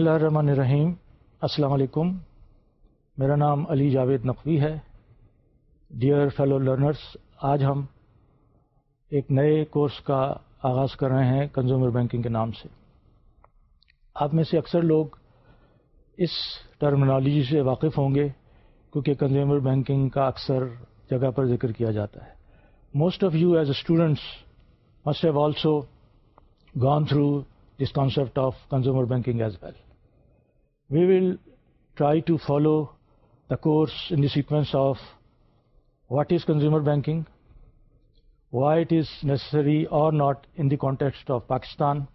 اللہ الرحمن الرحیم السلام علیکم میرا نام علی جاوید نقوی ہے ڈیئر فیلو لرنرس آج ہم ایک نئے کورس کا آغاز کر رہے ہیں کنزیومر بینکنگ کے نام سے آپ میں سے اکثر لوگ اس ٹرمنالوجی سے واقف ہوں گے کیونکہ کنزیومر بینکنگ کا اکثر جگہ پر ذکر کیا جاتا ہے most of you as a students must have also gone through this concept of consumer banking as well We will try to follow the course in the sequence of what is consumer banking, why it is necessary or not in the context of Pakistan,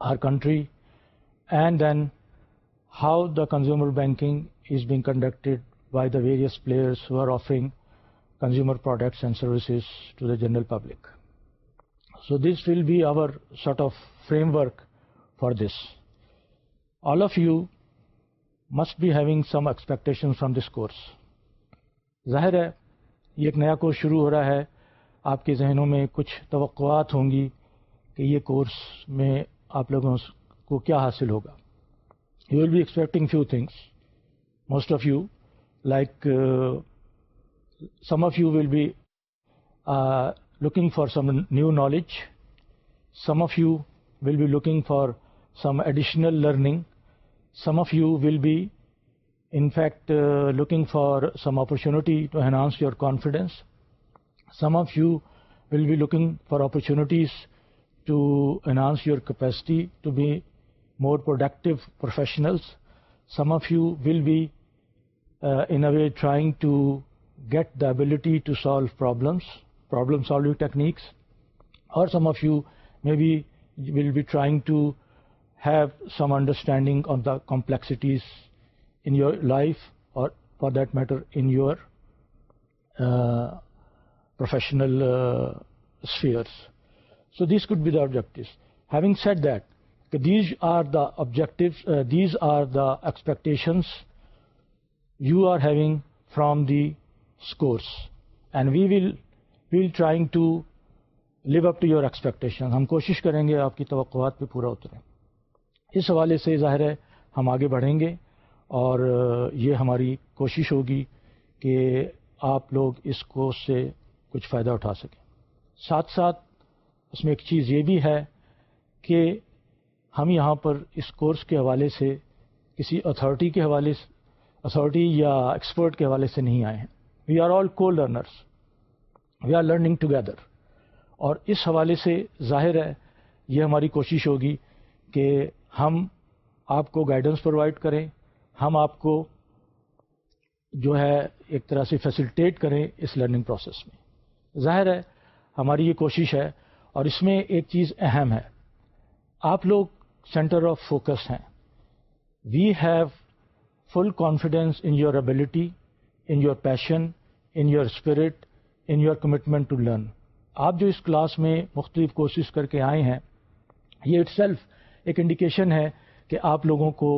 our country, and then how the consumer banking is being conducted by the various players who are offering consumer products and services to the general public. So this will be our sort of framework for this. All of you must be having some expectation from this course ظاہر ہے یہ ایک نیا course شروع ہو رہا ہے آپ کے ذہنوں میں کچھ توقعات ہوں گی کہ یہ کورس میں آپ لوگوں کو کیا حاصل ہوگا you will be expecting few things most of you like some of you will be looking for some new knowledge some of you will be looking for some additional learning. Some of you will be in fact uh, looking for some opportunity to enhance your confidence. Some of you will be looking for opportunities to enhance your capacity to be more productive professionals. Some of you will be uh, in a way trying to get the ability to solve problems, problem solving techniques, or some of you maybe will be trying to have some understanding on the complexities in your life اور for that matter in your professional spheres so this could بد out جگٹس having set that کہ these are the objective these are the expectations you are having from the course and we will will trying to live up to your expectation ہم کوشش کریں گے آپ کی توقعات پہ پورا اتریں اس حوالے سے ظاہر ہے ہم آگے بڑھیں گے اور یہ ہماری کوشش ہوگی کہ آپ لوگ اس کورس سے کچھ فائدہ اٹھا سکیں ساتھ ساتھ اس میں ایک چیز یہ بھی ہے کہ ہم یہاں پر اس کورس کے حوالے سے کسی اتھارٹی کے حوالے سے اتھارٹی یا ایکسپرٹ کے حوالے سے نہیں آئے ہیں we are all colearners we are learning together اور اس حوالے سے ظاہر ہے یہ ہماری کوشش ہوگی کہ ہم آپ کو گائیڈنس پرووائڈ کریں ہم آپ کو جو ہے ایک طرح سے فیسلٹیٹ کریں اس لرننگ پروسیس میں ظاہر ہے ہماری یہ کوشش ہے اور اس میں ایک چیز اہم ہے آپ لوگ سینٹر آف فوکس ہیں we have full confidence in your ability in your passion in your spirit in your commitment to learn آپ جو اس کلاس میں مختلف کوشش کر کے آئے ہیں یہ اٹ سیلف ایک انڈیکیشن ہے کہ آپ لوگوں کو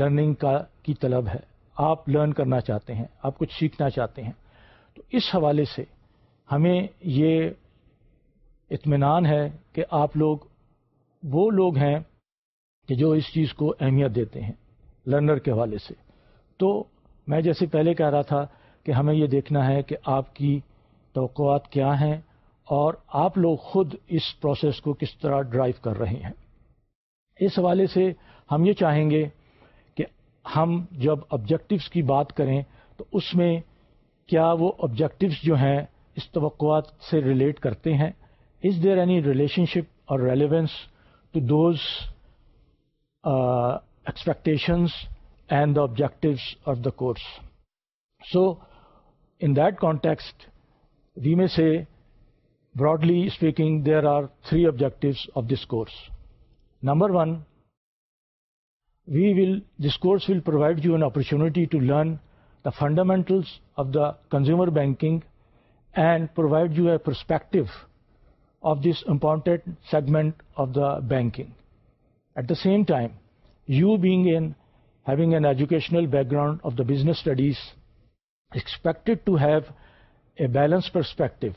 لرننگ کا کی طلب ہے آپ لرن کرنا چاہتے ہیں آپ کچھ سیکھنا چاہتے ہیں تو اس حوالے سے ہمیں یہ اطمینان ہے کہ آپ لوگ وہ لوگ ہیں کہ جو اس چیز کو اہمیت دیتے ہیں لرنر کے حوالے سے تو میں جیسے پہلے کہہ رہا تھا کہ ہمیں یہ دیکھنا ہے کہ آپ کی توقعات کیا ہیں اور آپ لوگ خود اس پروسیس کو کس طرح ڈرائیو کر رہے ہیں اس حوالے سے ہم یہ چاہیں گے کہ ہم جب آبجیکٹوس کی بات کریں تو اس میں کیا وہ آبجیکٹوس جو ہیں اس توقعات سے ریلیٹ کرتے ہیں is there any relationship اور relevance to those expectations and the objectives of the course so in that context we میں سے broadly speaking there are three objectives of this course Number one, this course will provide you an opportunity to learn the fundamentals of the consumer banking and provide you a perspective of this important segment of the banking. At the same time, you having an educational background of the business studies, expected to have a balanced perspective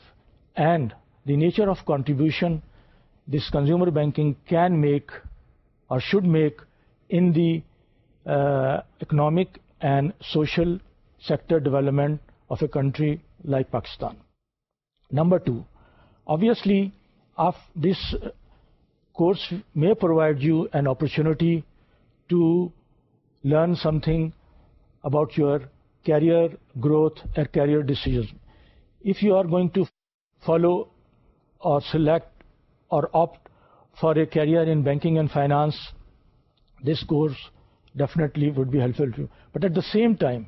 and the nature of contribution this consumer banking can make or should make in the uh, economic and social sector development of a country like Pakistan. Number two, obviously, this uh, course may provide you an opportunity to learn something about your career growth or career decisions. If you are going to follow or select اور opt for a career in banking and finance this course definitely would be helpful you but at the same time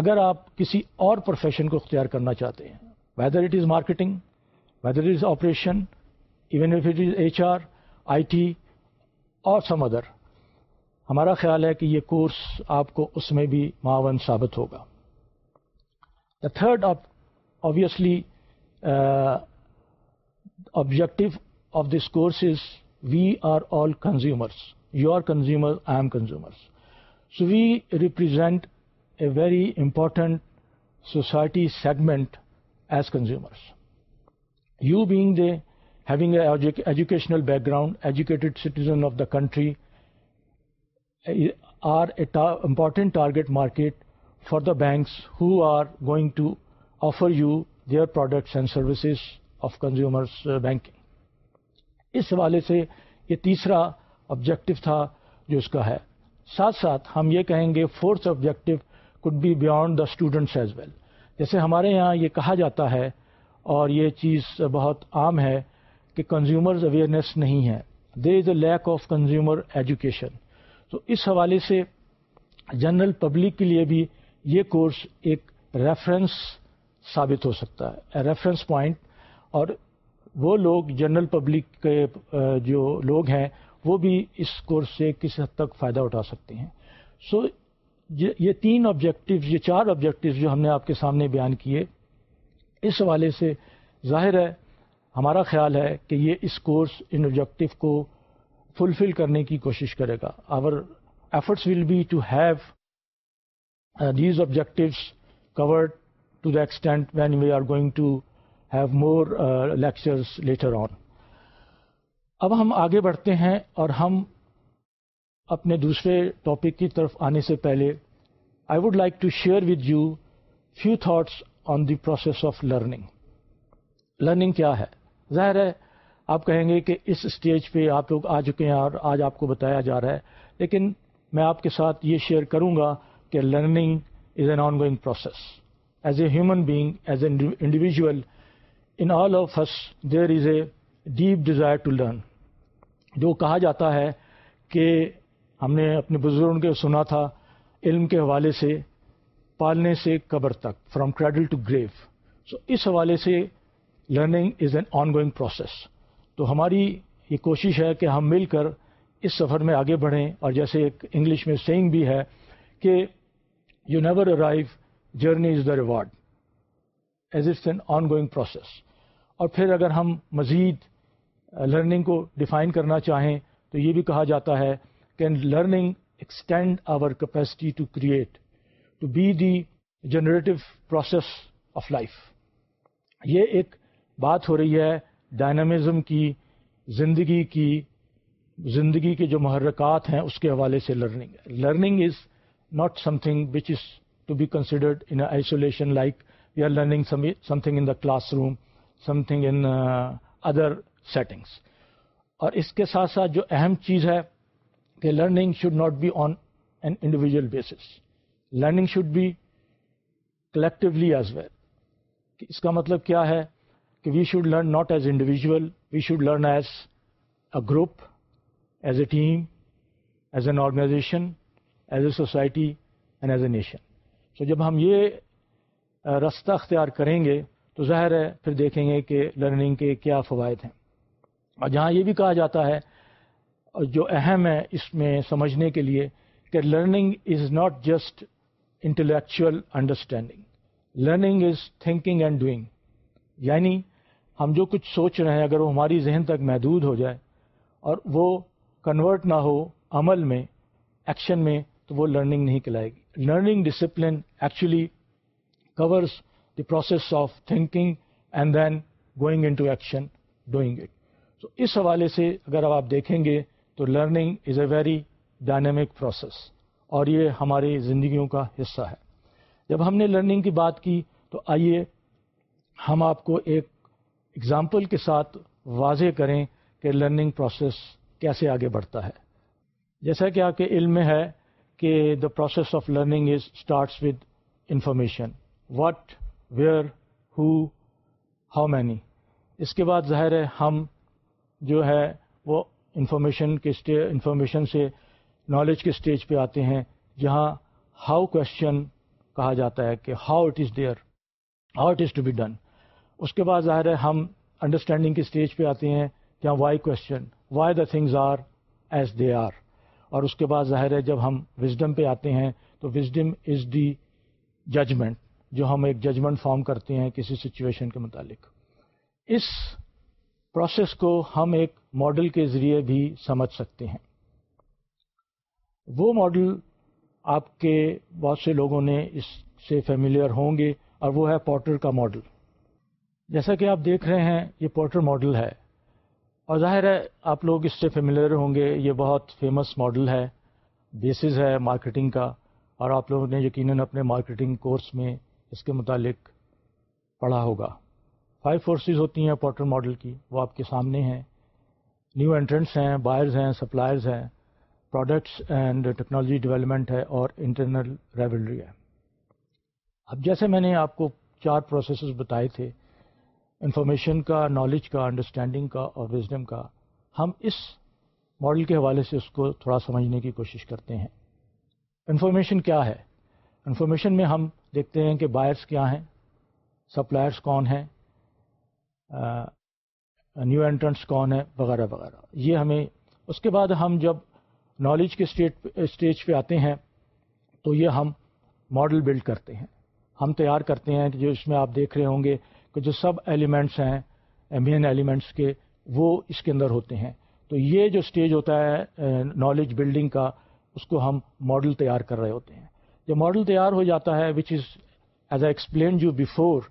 اگر آپ کسی اور profession کو اختیار کرنا چاہتے ہیں whether it is marketing whether it is operation even it is H R I T اور سم ادر ہمارا خیال ہے کہ یہ کورس آپ کو اس میں بھی معاون ثابت ہوگا دا تھرڈ آپ obviously objective of this course is we are all consumers. You are consumer, I am consumers. So we represent a very important society segment as consumers. You being the having an educational background, educated citizen of the country, eh, are an important target market for the banks who are going to offer you their products and services of consumers eh, banking. اس حوالے سے یہ تیسرا objective تھا جو اس کا ہے ساتھ ساتھ ہم یہ کہیں گے fourth objective could be beyond the students as well جیسے ہمارے یہاں یہ کہا جاتا ہے اور یہ چیز بہت عام ہے کہ کنزیومرز اویئرنیس نہیں ہے they is a lack of consumer education تو اس حوالے سے جنرل پبلک کے لیے بھی یہ کورس ایک ریفرنس ثابت ہو سکتا ہے ریفرنس پوائنٹ اور وہ لوگ جنرل پبلک کے جو لوگ ہیں وہ بھی اس کورس سے کس حد تک فائدہ اٹھا سکتے ہیں سو so, یہ تین آبجیکٹیوز یہ چار آبجیکٹیوز جو ہم نے آپ کے سامنے بیان کیے اس حوالے سے ظاہر ہے ہمارا خیال ہے کہ یہ اس کورس ان آبجیکٹیو کو فلفل کرنے کی کوشش کرے گا our efforts will be to have these objectives covered to the extent when we are going to more lectures later on اب ہم آگے بڑھتے ہیں اور ہم اپنے دوسرے ٹاپک کی طرف آنے سے پہلے I would like to share with you few thoughts on the process of learning learning کیا ہے ظاہر ہے آپ کہیں گے کہ اس اسٹیج پہ آپ لوگ آ چکے ہیں اور آج آپ کو بتایا جا رہا ہے لیکن میں آپ کے ساتھ یہ شیئر کروں گا کہ learning is an ongoing process as a human being as an individual in all of his there is a deep desire to learn جو کہا جاتا ہے کہ ہم نے اپنے بزرگوں کے سنا تھا علم کے حوالے سے پالنے سے قبر تک from cradle to grave so اس حوالے سے learning is an ongoing process تو ہماری یہ کوشش ہے کہ ہم مل کر اس سفر میں آگے بڑھیں اور جیسے ایک انگلش میں سینگ بھی ہے کہ you never arrive journey is the reward as it's an ongoing process اور پھر اگر ہم مزید لرننگ کو ڈیفائن کرنا چاہیں تو یہ بھی کہا جاتا ہے can learning extend our capacity to create to be the generative process of life یہ ایک بات ہو رہی ہے ڈائنامزم کی زندگی کی زندگی کے جو محرکات ہیں اس کے حوالے سے learning learning is not something which is to be considered in isolation like we are learning something in the classroom something in other settings اور اس کے ساتھ ساتھ جو اہم چیز ہے کہ learning should not be on an individual basis learning should be collectively as well اس کا مطلب کیا ہے کہ we should learn not as individual we should learn as a group as a team as an organization as a society and as a nation so جب ہم یہ uh, رستہ اختیار کریں گے تو ظاہر ہے پھر دیکھیں گے کہ لرننگ کے کیا فوائد ہیں اور جہاں یہ بھی کہا جاتا ہے جو اہم ہے اس میں سمجھنے کے لیے کہ learning is not just intellectual understanding learning is thinking and doing یعنی ہم جو کچھ سوچ رہے ہیں اگر وہ ہماری ذہن تک محدود ہو جائے اور وہ کنورٹ نہ ہو عمل میں ایکشن میں تو وہ لرننگ نہیں کہلائے گی learning discipline actually course the process of thinking and then going into action doing it تو اس حوالے سے اگر آپ دیکھیں گے تو learning is a very dynamic process اور یہ ہماری زندگیوں کا حصہ ہے جب ہم نے لرننگ کی بات کی تو آئیے ہم آپ کو ایک ایگزامپل کے ساتھ واضح کریں کہ لرننگ پروسیس کیسے آگے بڑھتا ہے جیسا کہ آپ کے علم میں ہے کہ the process of learning is starts with information what where who how many اس کے بعد ظاہر ہے ہم جو ہے وہ انفارمیشن کے انفارمیشن سے نالج کے اسٹیج پہ آتے ہیں جہاں ہاؤ کوشچن کہا جاتا ہے کہ how it is there how it is to be done اس کے بعد ظاہر ہے ہم انڈرسٹینڈنگ کے اسٹیج پہ آتے ہیں جہاں why question why the things are as they are اور اس کے بعد ظاہر ہے جب ہم وزڈم پہ آتے ہیں تو وزڈم از دی ججمنٹ جو ہم ایک ججمنٹ فارم کرتے ہیں کسی سچویشن کے متعلق اس پروسیس کو ہم ایک ماڈل کے ذریعے بھی سمجھ سکتے ہیں وہ ماڈل آپ کے بہت سے لوگوں نے اس سے فیملیئر ہوں گے اور وہ ہے پورٹر کا ماڈل جیسا کہ آپ دیکھ رہے ہیں یہ پورٹر ماڈل ہے اور ظاہر ہے آپ لوگ اس سے فیملیئر ہوں گے یہ بہت فیمس ماڈل ہے بیسز ہے مارکیٹنگ کا اور آپ لوگوں نے یقیناً اپنے مارکیٹنگ کورس میں اس کے متعلق پڑھا ہوگا فائیو فورسز ہوتی ہیں پورٹر ماڈل کی وہ آپ کے سامنے ہیں نیو انٹرنٹس ہیں بائرز ہیں سپلائرز ہیں پروڈکٹس اینڈ ٹیکنالوجی ڈیولپمنٹ ہے اور انٹرنل ریولری ہے اب جیسے میں نے آپ کو چار پروسیسز بتائے تھے انفارمیشن کا نالج کا انڈرسٹینڈنگ کا اور وزڈم کا ہم اس ماڈل کے حوالے سے اس کو تھوڑا سمجھنے کی کوشش کرتے ہیں انفارمیشن کیا ہے انفارمیشن میں ہم دیکھتے ہیں کہ بائرس کیا ہیں سپلائرس کون ہیں نیو انٹرنٹس کون ہیں وغیرہ وغیرہ یہ ہمیں اس کے بعد ہم جب نالج کے اسٹیٹ اسٹیج پہ آتے ہیں تو یہ ہم ماڈل بلڈ کرتے ہیں ہم تیار کرتے ہیں کہ جو اس میں آپ دیکھ رہے ہوں گے کہ جو سب ایلیمنٹس ہیں مین ایلیمنٹس کے وہ اس کے اندر ہوتے ہیں تو یہ جو اسٹیج ہوتا ہے نالج بلڈنگ کا اس کو ہم ماڈل تیار کر رہے ہوتے ہیں جو ماڈل تیار ہو جاتا ہے which is as I explain you before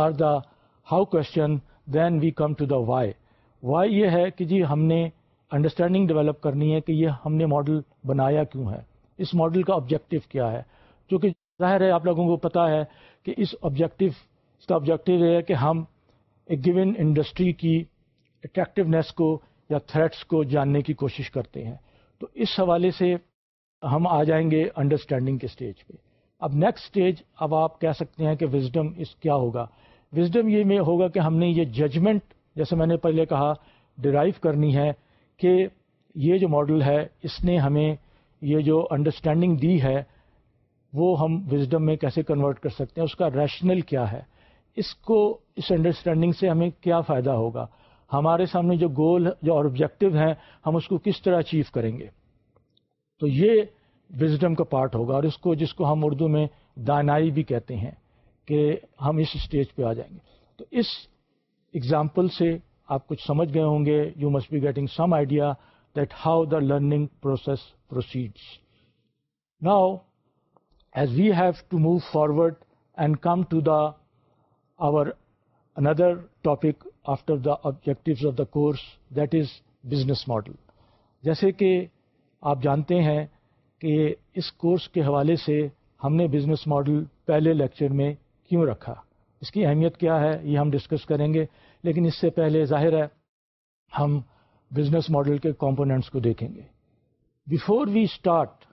are the how question then we come to the why why یہ ہے کہ جی ہم نے انڈرسٹینڈنگ ڈیولپ کرنی ہے کہ یہ ہم نے ماڈل بنایا کیوں ہے اس ماڈل کا آبجیکٹیو کیا ہے چونکہ ظاہر ہے آپ لوگوں کو پتا ہے کہ اس آبجیکٹیو اس کا آبجیکٹیو یہ ہے کہ ہم ایک گون انڈسٹری کی اٹریکٹونیس کو یا تھریٹس کو جاننے کی کوشش کرتے ہیں تو اس حوالے سے ہم آ جائیں گے انڈرسٹینڈنگ کے اسٹیج پہ اب نیکسٹ اسٹیج اب آپ کہہ سکتے ہیں کہ وزڈم اس کیا ہوگا وزڈم یہ میں ہوگا کہ ہم نے یہ ججمنٹ جیسے میں نے پہلے کہا ڈرائیو کرنی ہے کہ یہ جو ماڈل ہے اس نے ہمیں یہ جو انڈرسٹینڈنگ دی ہے وہ ہم وزڈم میں کیسے کنورٹ کر سکتے ہیں اس کا ریشنل کیا ہے اس کو اس انڈرسٹینڈنگ سے ہمیں کیا فائدہ ہوگا ہمارے سامنے جو گول جو اور آبجیکٹو ہیں ہم اس کو کس طرح اچیو کریں گے تو یہ وزڈم کا پارٹ ہوگا اور اس کو جس کو ہم اردو میں دانائی بھی کہتے ہیں کہ ہم اس اسٹیج پہ آ جائیں گے تو اس ایگزامپل سے آپ کچھ سمجھ گئے ہوں گے you must be getting some idea that how the learning process proceeds now as we have to move forward and come to the our another topic after the objectives of the course that is business model جیسے کہ آپ جانتے ہیں کہ اس course کے حوالے سے ہم نے بزنس ماڈل پہلے لیکچر میں کیوں رکھا اس کی اہمیت کیا ہے یہ ہم ڈسکس کریں گے لیکن اس سے پہلے ظاہر ہے ہم بزنس ماڈل کے کمپوننٹس کو دیکھیں گے before we start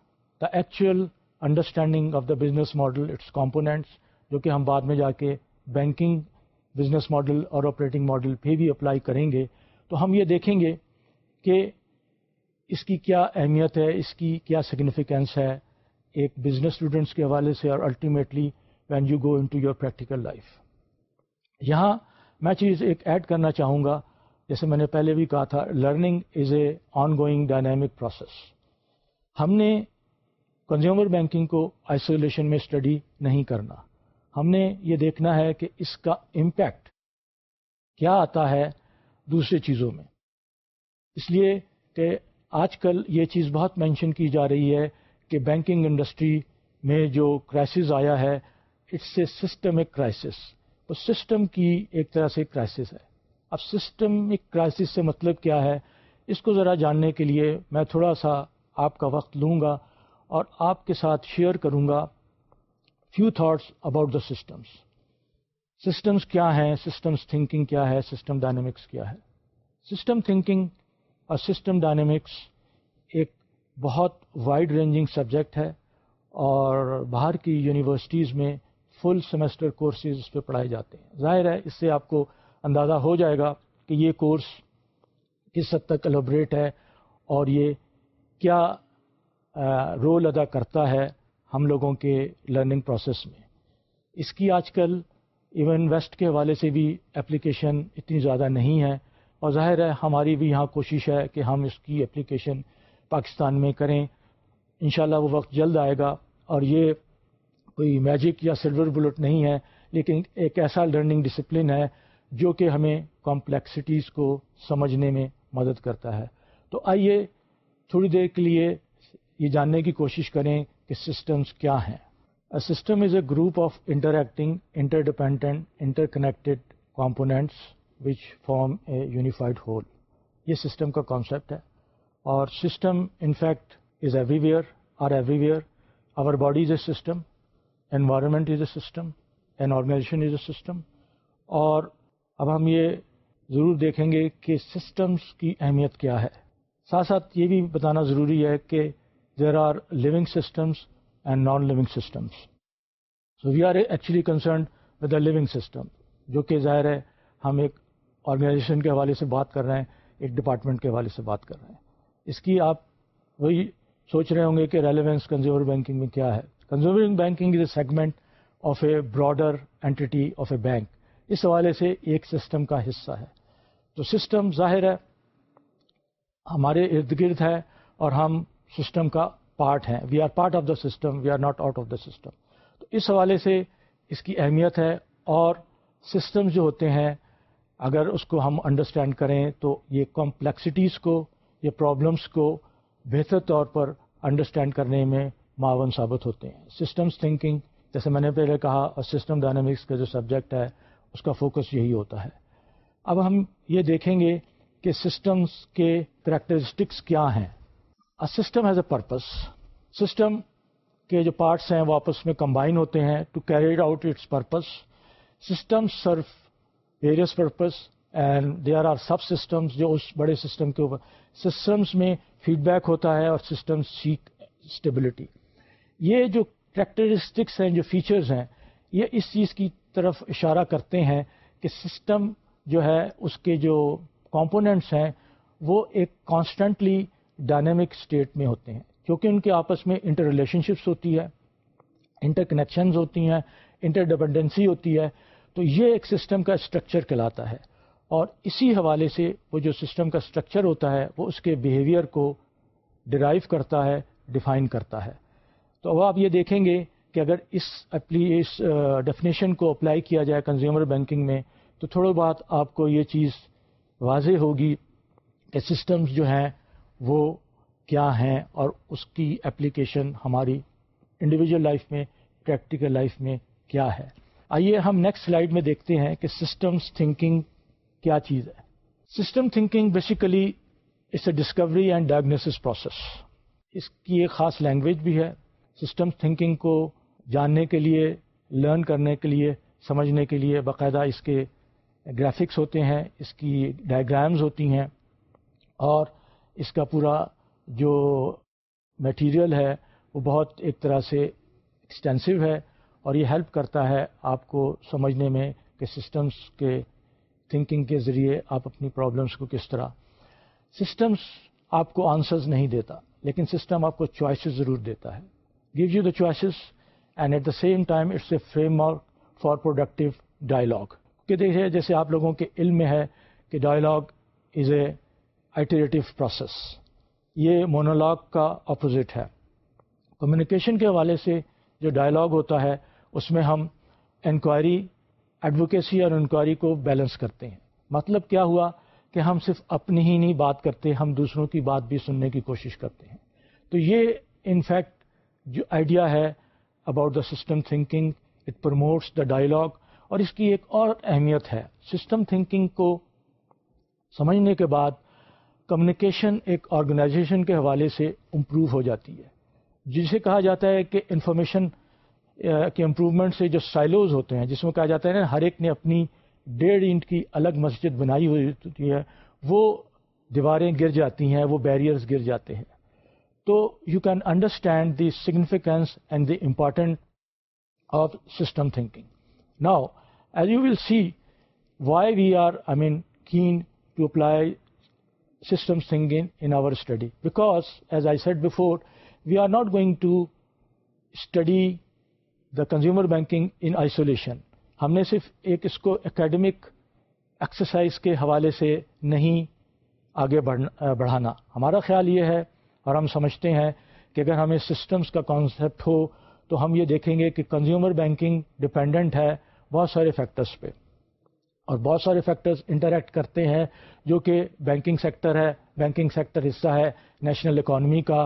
the actual understanding of the business model its components جو کہ ہم بعد میں جا کے بینکنگ بزنس ماڈل اور آپریٹنگ ماڈل پھر بھی اپلائی کریں گے تو ہم یہ دیکھیں گے کہ اس کی کیا اہمیت ہے اس کی کیا سگنیفیکینس ہے ایک بزنس اسٹوڈنٹس کے حوالے سے اور ultimately when you go into your practical life یہاں میں چیز ایک ایڈ کرنا چاہوں گا جیسے میں نے پہلے بھی کہا تھا learning is a ongoing dynamic process ہم نے کنزیومر بینکنگ کو آئسولیشن میں اسٹڈی نہیں کرنا ہم نے یہ دیکھنا ہے کہ اس کا امپیکٹ کیا آتا ہے دوسری چیزوں میں اس لیے کہ آج کل یہ چیز بہت مینشن کی جا رہی ہے کہ بینکنگ انڈسٹری میں جو کرائسز آیا ہے اٹس اے سسٹمک کرائسس تو سسٹم کی ایک طرح سے کرائسس ہے اب سسٹمک کرائسس سے مطلب کیا ہے اس کو ذرا جاننے کے لیے میں تھوڑا سا آپ کا وقت لوں گا اور آپ کے ساتھ شیئر کروں گا few thoughts about the systems systems کیا ہیں سسٹمس تھنکنگ کیا ہے سسٹم ڈائنامکس کیا ہے سسٹم تھنکنگ اور سسٹم ڈائنامکس ایک بہت وائڈ رینجنگ سبجیکٹ ہے اور باہر کی یونیورسٹیز میں فل سیمسٹر کورسز اس پہ پڑھائے جاتے ہیں ظاہر ہے اس سے آپ کو اندازہ ہو جائے گا کہ یہ کورس کس حد تک کلوبریٹ ہے اور یہ کیا رول ادا کرتا ہے ہم لوگوں کے لرننگ پروسیس میں اس کی آج کل ایون ویسٹ کے حوالے سے بھی اپلیکیشن اتنی زیادہ نہیں ہے اور ظاہر ہے ہماری بھی یہاں کوشش ہے کہ ہم اس کی اپلیکیشن پاکستان میں کریں انشاءاللہ وہ وقت جلد آئے گا اور یہ کوئی میجک یا سلور بلٹ نہیں ہے لیکن ایک ایسا لرننگ ڈسپلن ہے جو کہ ہمیں کمپلیکسٹیز کو سمجھنے میں مدد کرتا ہے تو آئیے تھوڑی دیر کے لیے یہ جاننے کی کوشش کریں کہ سسٹمز کیا ہیں system is a group of interacting interdependent interconnected components which form a unified whole یہ سسٹم کا کانسیپٹ ہے اور system in fact is everywhere or everywhere our body is a system environment is a system an organization is a system اور اب ہم یہ ضرور دیکھیں گے کہ سسٹمس کی اہمیت کیا ہے ساتھ ساتھ یہ بھی بتانا ضروری ہے کہ there are living systems and non living systems so we are actually concerned with a living system جو کہ ظاہر ہے ہم ایک آرگنائزیشن کے حوالے سے بات کر رہے ہیں ایک ڈپارٹمنٹ کے حوالے سے بات کر رہے ہیں اس کی آپ وہی سوچ رہے ہوں گے کہ ریلیونس کنزیومر بینکنگ میں کیا ہے consumer banking is a segment of a broader entity of a bank اس حوالے سے ایک سسٹم کا حصہ ہے تو سسٹم ظاہر ہے ہمارے ارد گرد ہے اور ہم سسٹم کا پارٹ ہیں we are part of the system we are not out of the system تو اس حوالے سے اس کی اہمیت ہے اور سسٹم جو ہوتے ہیں اگر اس کو ہم انڈرسٹینڈ کریں تو یہ کمپلیکسٹیز کو یہ پرابلمس کو بہتر طور پر انڈرسٹینڈ کرنے میں معاون ثابت ہوتے ہیں سسٹمس تھنکنگ جیسے میں نے پہلے کہا اور سسٹم ڈائنامکس کا جو سبجیکٹ ہے اس کا فوکس یہی ہوتا ہے اب ہم یہ دیکھیں گے کہ سسٹمس کے کریکٹرسٹکس کیا ہیں system has a purpose system کے جو پارٹس ہیں وہ آپس میں کمبائن ہوتے ہیں to carried out its purpose system serve various purpose and there are sub systems جو اس بڑے سسٹم کے اوپر سسٹمس میں فیڈ بیک ہوتا ہے اور سسٹم سیک اسٹیبلٹی یہ جو کریکٹرسٹکس ہیں جو فیچرز ہیں یہ اس چیز کی طرف اشارہ کرتے ہیں کہ سسٹم جو ہے اس کے جو کمپوننٹس ہیں وہ ایک کانسٹنٹلی ڈائنمک اسٹیٹ میں ہوتے ہیں کیونکہ ان کے آپس میں انٹر ریلیشن شپس ہوتی ہے انٹر کنیکشنز ہوتی ہیں انٹر ڈپینڈنسی ہوتی ہے تو یہ ایک سسٹم کا اسٹرکچر کہلاتا ہے اور اسی حوالے سے وہ جو سسٹم کا اسٹرکچر ہوتا ہے وہ اس کے بیہیویئر کو ڈرائیو کرتا ہے ڈیفائن کرتا ہے تو اب آپ یہ دیکھیں گے کہ اگر اس اپلی اس ڈیفینیشن کو اپلائی کیا جائے کنزیومر بینکنگ میں تو تھوڑا بہت آپ کو یہ چیز واضح ہوگی کہ سسٹمز جو ہیں وہ کیا ہیں اور اس کی اپلیکیشن ہماری انڈیویجول لائف میں پریکٹیکل لائف میں کیا ہے آئیے ہم نیکسٹ سلائڈ میں دیکھتے ہیں کہ سسٹمس تھنکنگ کیا چیز ہے system thinking basically it's a discovery and diagnosis process اس کی ایک خاص لینگویج بھی ہے سسٹم تھنکنگ کو جاننے کے لیے لرن کرنے کے لیے سمجھنے کے لیے باقاعدہ اس کے گرافکس ہوتے ہیں اس کی ڈائیگرامز ہوتی ہیں اور اس کا پورا جو میٹیریل ہے وہ بہت ایک طرح سے ایکسٹینسو ہے اور یہ ہیلپ کرتا ہے آپ کو سمجھنے میں کہ سسٹمس کے تھنکنگ کے ذریعے آپ اپنی پرابلمس کو کس طرح سسٹمس آپ کو آنسرز نہیں دیتا لیکن سسٹم آپ کو چوائسیز ضرور دیتا ہے give you the choices and at the same time it's a framework for productive dialogue کہ دیکھیے جیسے آپ لوگوں کے علم میں ہے کہ dialogue is a iterative process یہ مونولاگ کا اپوزٹ ہے کمیونیکیشن کے حوالے سے جو ڈائلاگ ہوتا ہے اس میں ہم انکوائری ایڈوکیسی اور انکوائری کو بیلنس کرتے ہیں مطلب کیا ہوا کہ ہم صرف اپنی ہی نہیں بات کرتے ہم دوسروں کی بات بھی سننے کی کوشش کرتے ہیں تو یہ انفیکٹ جو آئیڈیا ہے about the system thinking it promotes the dialogue اور اس کی ایک اور اہمیت ہے سسٹم تھنکنگ کو سمجھنے کے بعد کمیونیکیشن ایک آرگنائزیشن کے حوالے سے امپروو ہو جاتی ہے جسے کہا جاتا ہے کہ انفارمیشن کے امپروومنٹ سے جو سائلوز ہوتے ہیں جس میں کہا جاتا ہے نا ہر ایک نے اپنی ڈیڑھ انٹ کی الگ مسجد بنائی ہوئی ہوتی ہے وہ دیواریں گر جاتی ہیں وہ بیریئرز گر جاتے ہیں تو you can understand the significance and the important of system thinking now as you will see why we are I mean keen to apply system thinking in our study because as I said before we are not going to study the consumer banking in isolation ہم نے صرف ایک اس کو academic exercise کے حوالے سے نہیں آگے بڑھانا ہمارا خیال یہ ہے اور ہم سمجھتے ہیں کہ اگر ہمیں سسٹمز کا کانسیپٹ ہو تو ہم یہ دیکھیں گے کہ کنزیومر بینکنگ ڈپینڈنٹ ہے بہت سارے فیکٹرز پہ اور بہت سارے فیکٹرز انٹریکٹ کرتے ہیں جو کہ بینکنگ سیکٹر ہے بینکنگ سیکٹر حصہ ہے نیشنل اکانومی کا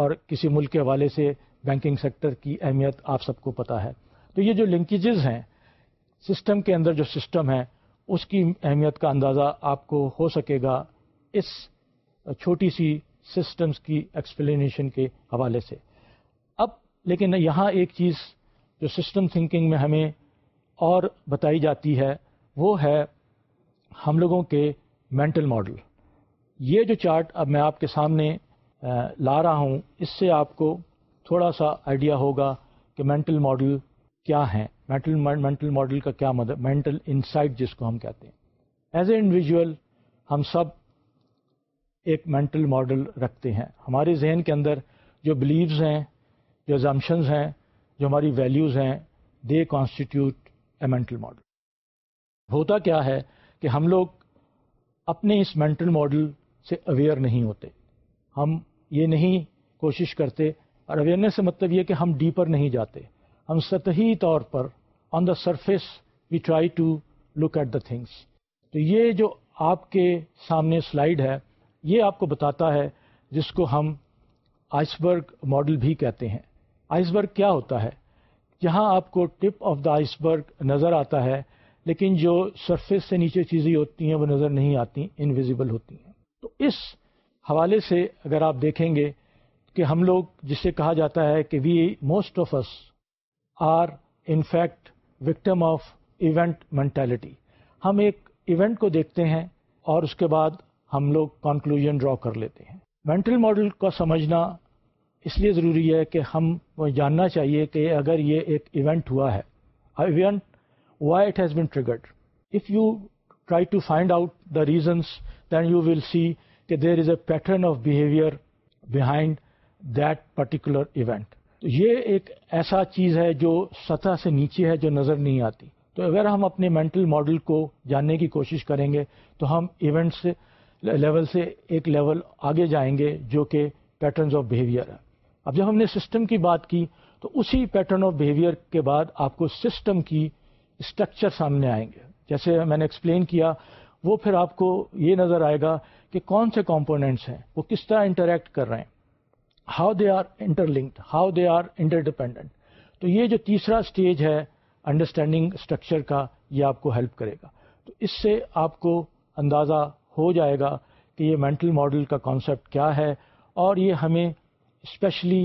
اور کسی ملک کے حوالے سے بینکنگ سیکٹر کی اہمیت آپ سب کو پتہ ہے تو یہ جو لنکیجز ہیں سسٹم کے اندر جو سسٹم ہے اس کی اہمیت کا اندازہ آپ کو ہو سکے گا اس چھوٹی سی سسٹمز کی ایکسپلینیشن کے حوالے سے اب لیکن یہاں ایک چیز جو سسٹم تھنکنگ میں ہمیں اور بتائی جاتی ہے وہ ہے ہم لوگوں کے مینٹل ماڈل یہ جو چارٹ اب میں آپ کے سامنے لا رہا ہوں اس سے آپ کو تھوڑا سا آئیڈیا ہوگا کہ مینٹل ماڈل کیا ہیں مینٹل مینٹل ماڈل کا کیا مدد مینٹل انسائٹ جس کو ہم کہتے ہیں ایز اے انڈیویژل ہم سب ایک مینٹل ماڈل رکھتے ہیں ہمارے ذہن کے اندر جو بلیوز ہیں جو زمشنز ہیں جو ہماری ویلیوز ہیں they constitute a mental model ہوتا کیا ہے کہ ہم لوگ اپنے اس مینٹل ماڈل سے اویئر نہیں ہوتے ہم یہ نہیں کوشش کرتے اور اویئرنیس سے مطلب یہ کہ ہم ڈیپر نہیں جاتے ہم سطحی طور پر on the surface we try to look at the things تو یہ جو آپ کے سامنے سلائڈ ہے یہ آپ کو بتاتا ہے جس کو ہم آئس برگ ماڈل بھی کہتے ہیں آئس برگ کیا ہوتا ہے جہاں آپ کو tip of the iceberg نظر آتا ہے لیکن جو سرفیس سے نیچے چیزیں ہوتی ہیں وہ نظر نہیں آتی انویزیبل ہوتی ہیں تو اس حوالے سے اگر آپ دیکھیں گے کہ ہم لوگ جسے کہا جاتا ہے کہ we most of us are in fact victim of event mentality ہم ایک ایونٹ کو دیکھتے ہیں اور اس کے بعد ہم لوگ کنکلوژن ڈرا کر لیتے ہیں مینٹل ماڈل کو سمجھنا اس لیے ضروری ہے کہ ہم جاننا چاہیے کہ اگر یہ ایک ایونٹ ہوا ہے event why it has been triggered if you try to find out the reasons then you will see کہ there is a pattern of behaviour behind that particular event تو یہ ایک ایسا چیز ہے جو سطح سے نیچے ہے جو نظر نہیں آتی تو اگر ہم اپنے مینٹل ماڈل کو جاننے کی کوشش کریں گے تو ہم ایونٹ سے لیول سے ایک لیول آگے جائیں گے جو کہ پیٹرنز آف بہیویئر ہے اب جب ہم نے سسٹم کی بات کی تو اسی پیٹرن آف بہیویئر کے بعد آپ کو سسٹم کی اسٹرکچر سامنے آئیں گے جیسے میں نے ایکسپلین کیا وہ پھر آپ کو یہ نظر آئے گا کہ کون سے کمپوننٹس ہیں وہ کس طرح انٹریکٹ کر رہے ہیں how they are interlinked how they are interdependent تو یہ جو تیسرا اسٹیج ہے انڈرسٹینڈنگ اسٹرکچر کا یہ آپ کو ہیلپ کرے گا تو اس سے آپ کو اندازہ ہو جائے گا کہ یہ مینٹل ماڈل کا کانسیپٹ کیا ہے اور یہ ہمیں اسپیشلی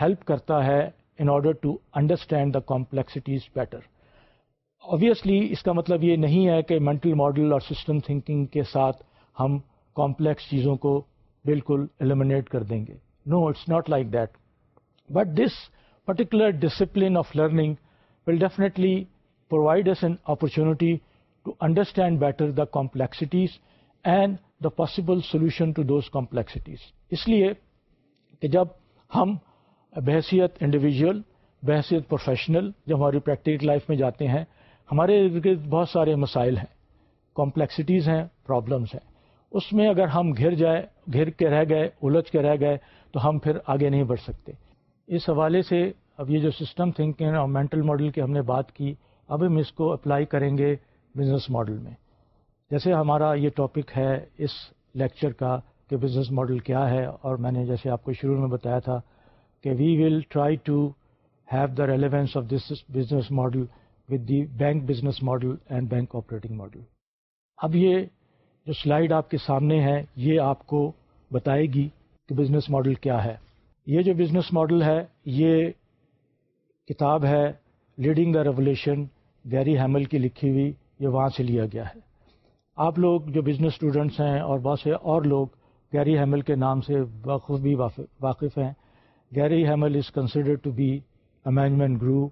ہیلپ کرتا ہے in order to understand the complexities better obviously اس کا مطلب یہ نہیں ہے کہ مینٹل ماڈل اور سسٹم تھنکنگ کے ساتھ ہم کمپلیکس چیزوں کو بالکل ایلیمنیٹ کر دیں گے no it's not like that but this particular discipline of learning will definitely provide as an opportunity to understand better the complexities and the possible solution to those complexities اس لیے کہ جب ہم بحثیت انڈیویجل بحثیت professional جب ہماری practical life میں جاتے ہیں ہمارے گرد بہت سارے مسائل ہیں کمپلیکسٹیز ہیں پرابلمس ہیں اس میں اگر ہم گھر جائے گھر کے رہ گئے الجھ کے رہ گئے تو ہم پھر آگے نہیں بڑھ سکتے اس حوالے سے اب یہ جو سسٹم تھنکنگ اور مینٹل ماڈل کی ہم نے بات کی اب ہم اس کو اپلائی کریں گے بزنس ماڈل میں جیسے ہمارا یہ ٹاپک ہے اس لیکچر کا کہ بزنس ماڈل کیا ہے اور میں نے جیسے آپ کو شروع میں بتایا تھا کہ we will try to have the relevance of this business model with the bank business model and bank operating model اب یہ جو سلائڈ آپ کے سامنے ہے یہ آپ کو بتائے گی کہ بزنس ماڈل کیا ہے یہ جو بزنس ماڈل ہے یہ کتاب ہے leading the revolution Gary Hamel کی لکھی ہوئی یہ وہاں سے لیا گیا ہے آپ لوگ جو بزنس اسٹوڈنٹس ہیں اور بہت سے اور لوگ گیری ہیمل کے نام سے واقف بھی واقف ہیں Gary Hamel is considered to be a management guru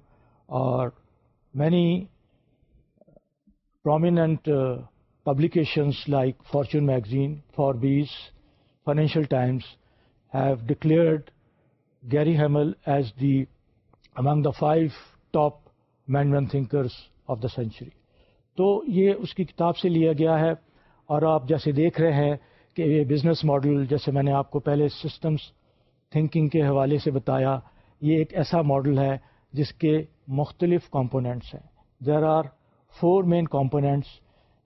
اور many prominent publications like Fortune magazine Forbes Financial Times have declared Gary Hamel as the among the five top men when thinkers of the century تو یہ اس کی کتاب سے لیا گیا ہے اور آپ جیسے دیکھ رہے ہیں کہ یہ بزنس ماڈل جیسے میں نے آپ کو پہلے سسٹمس تھنکنگ کے حوالے سے بتایا یہ ایک ایسا ماڈل ہے جس کے مختلف کمپوننٹس ہیں there are four main components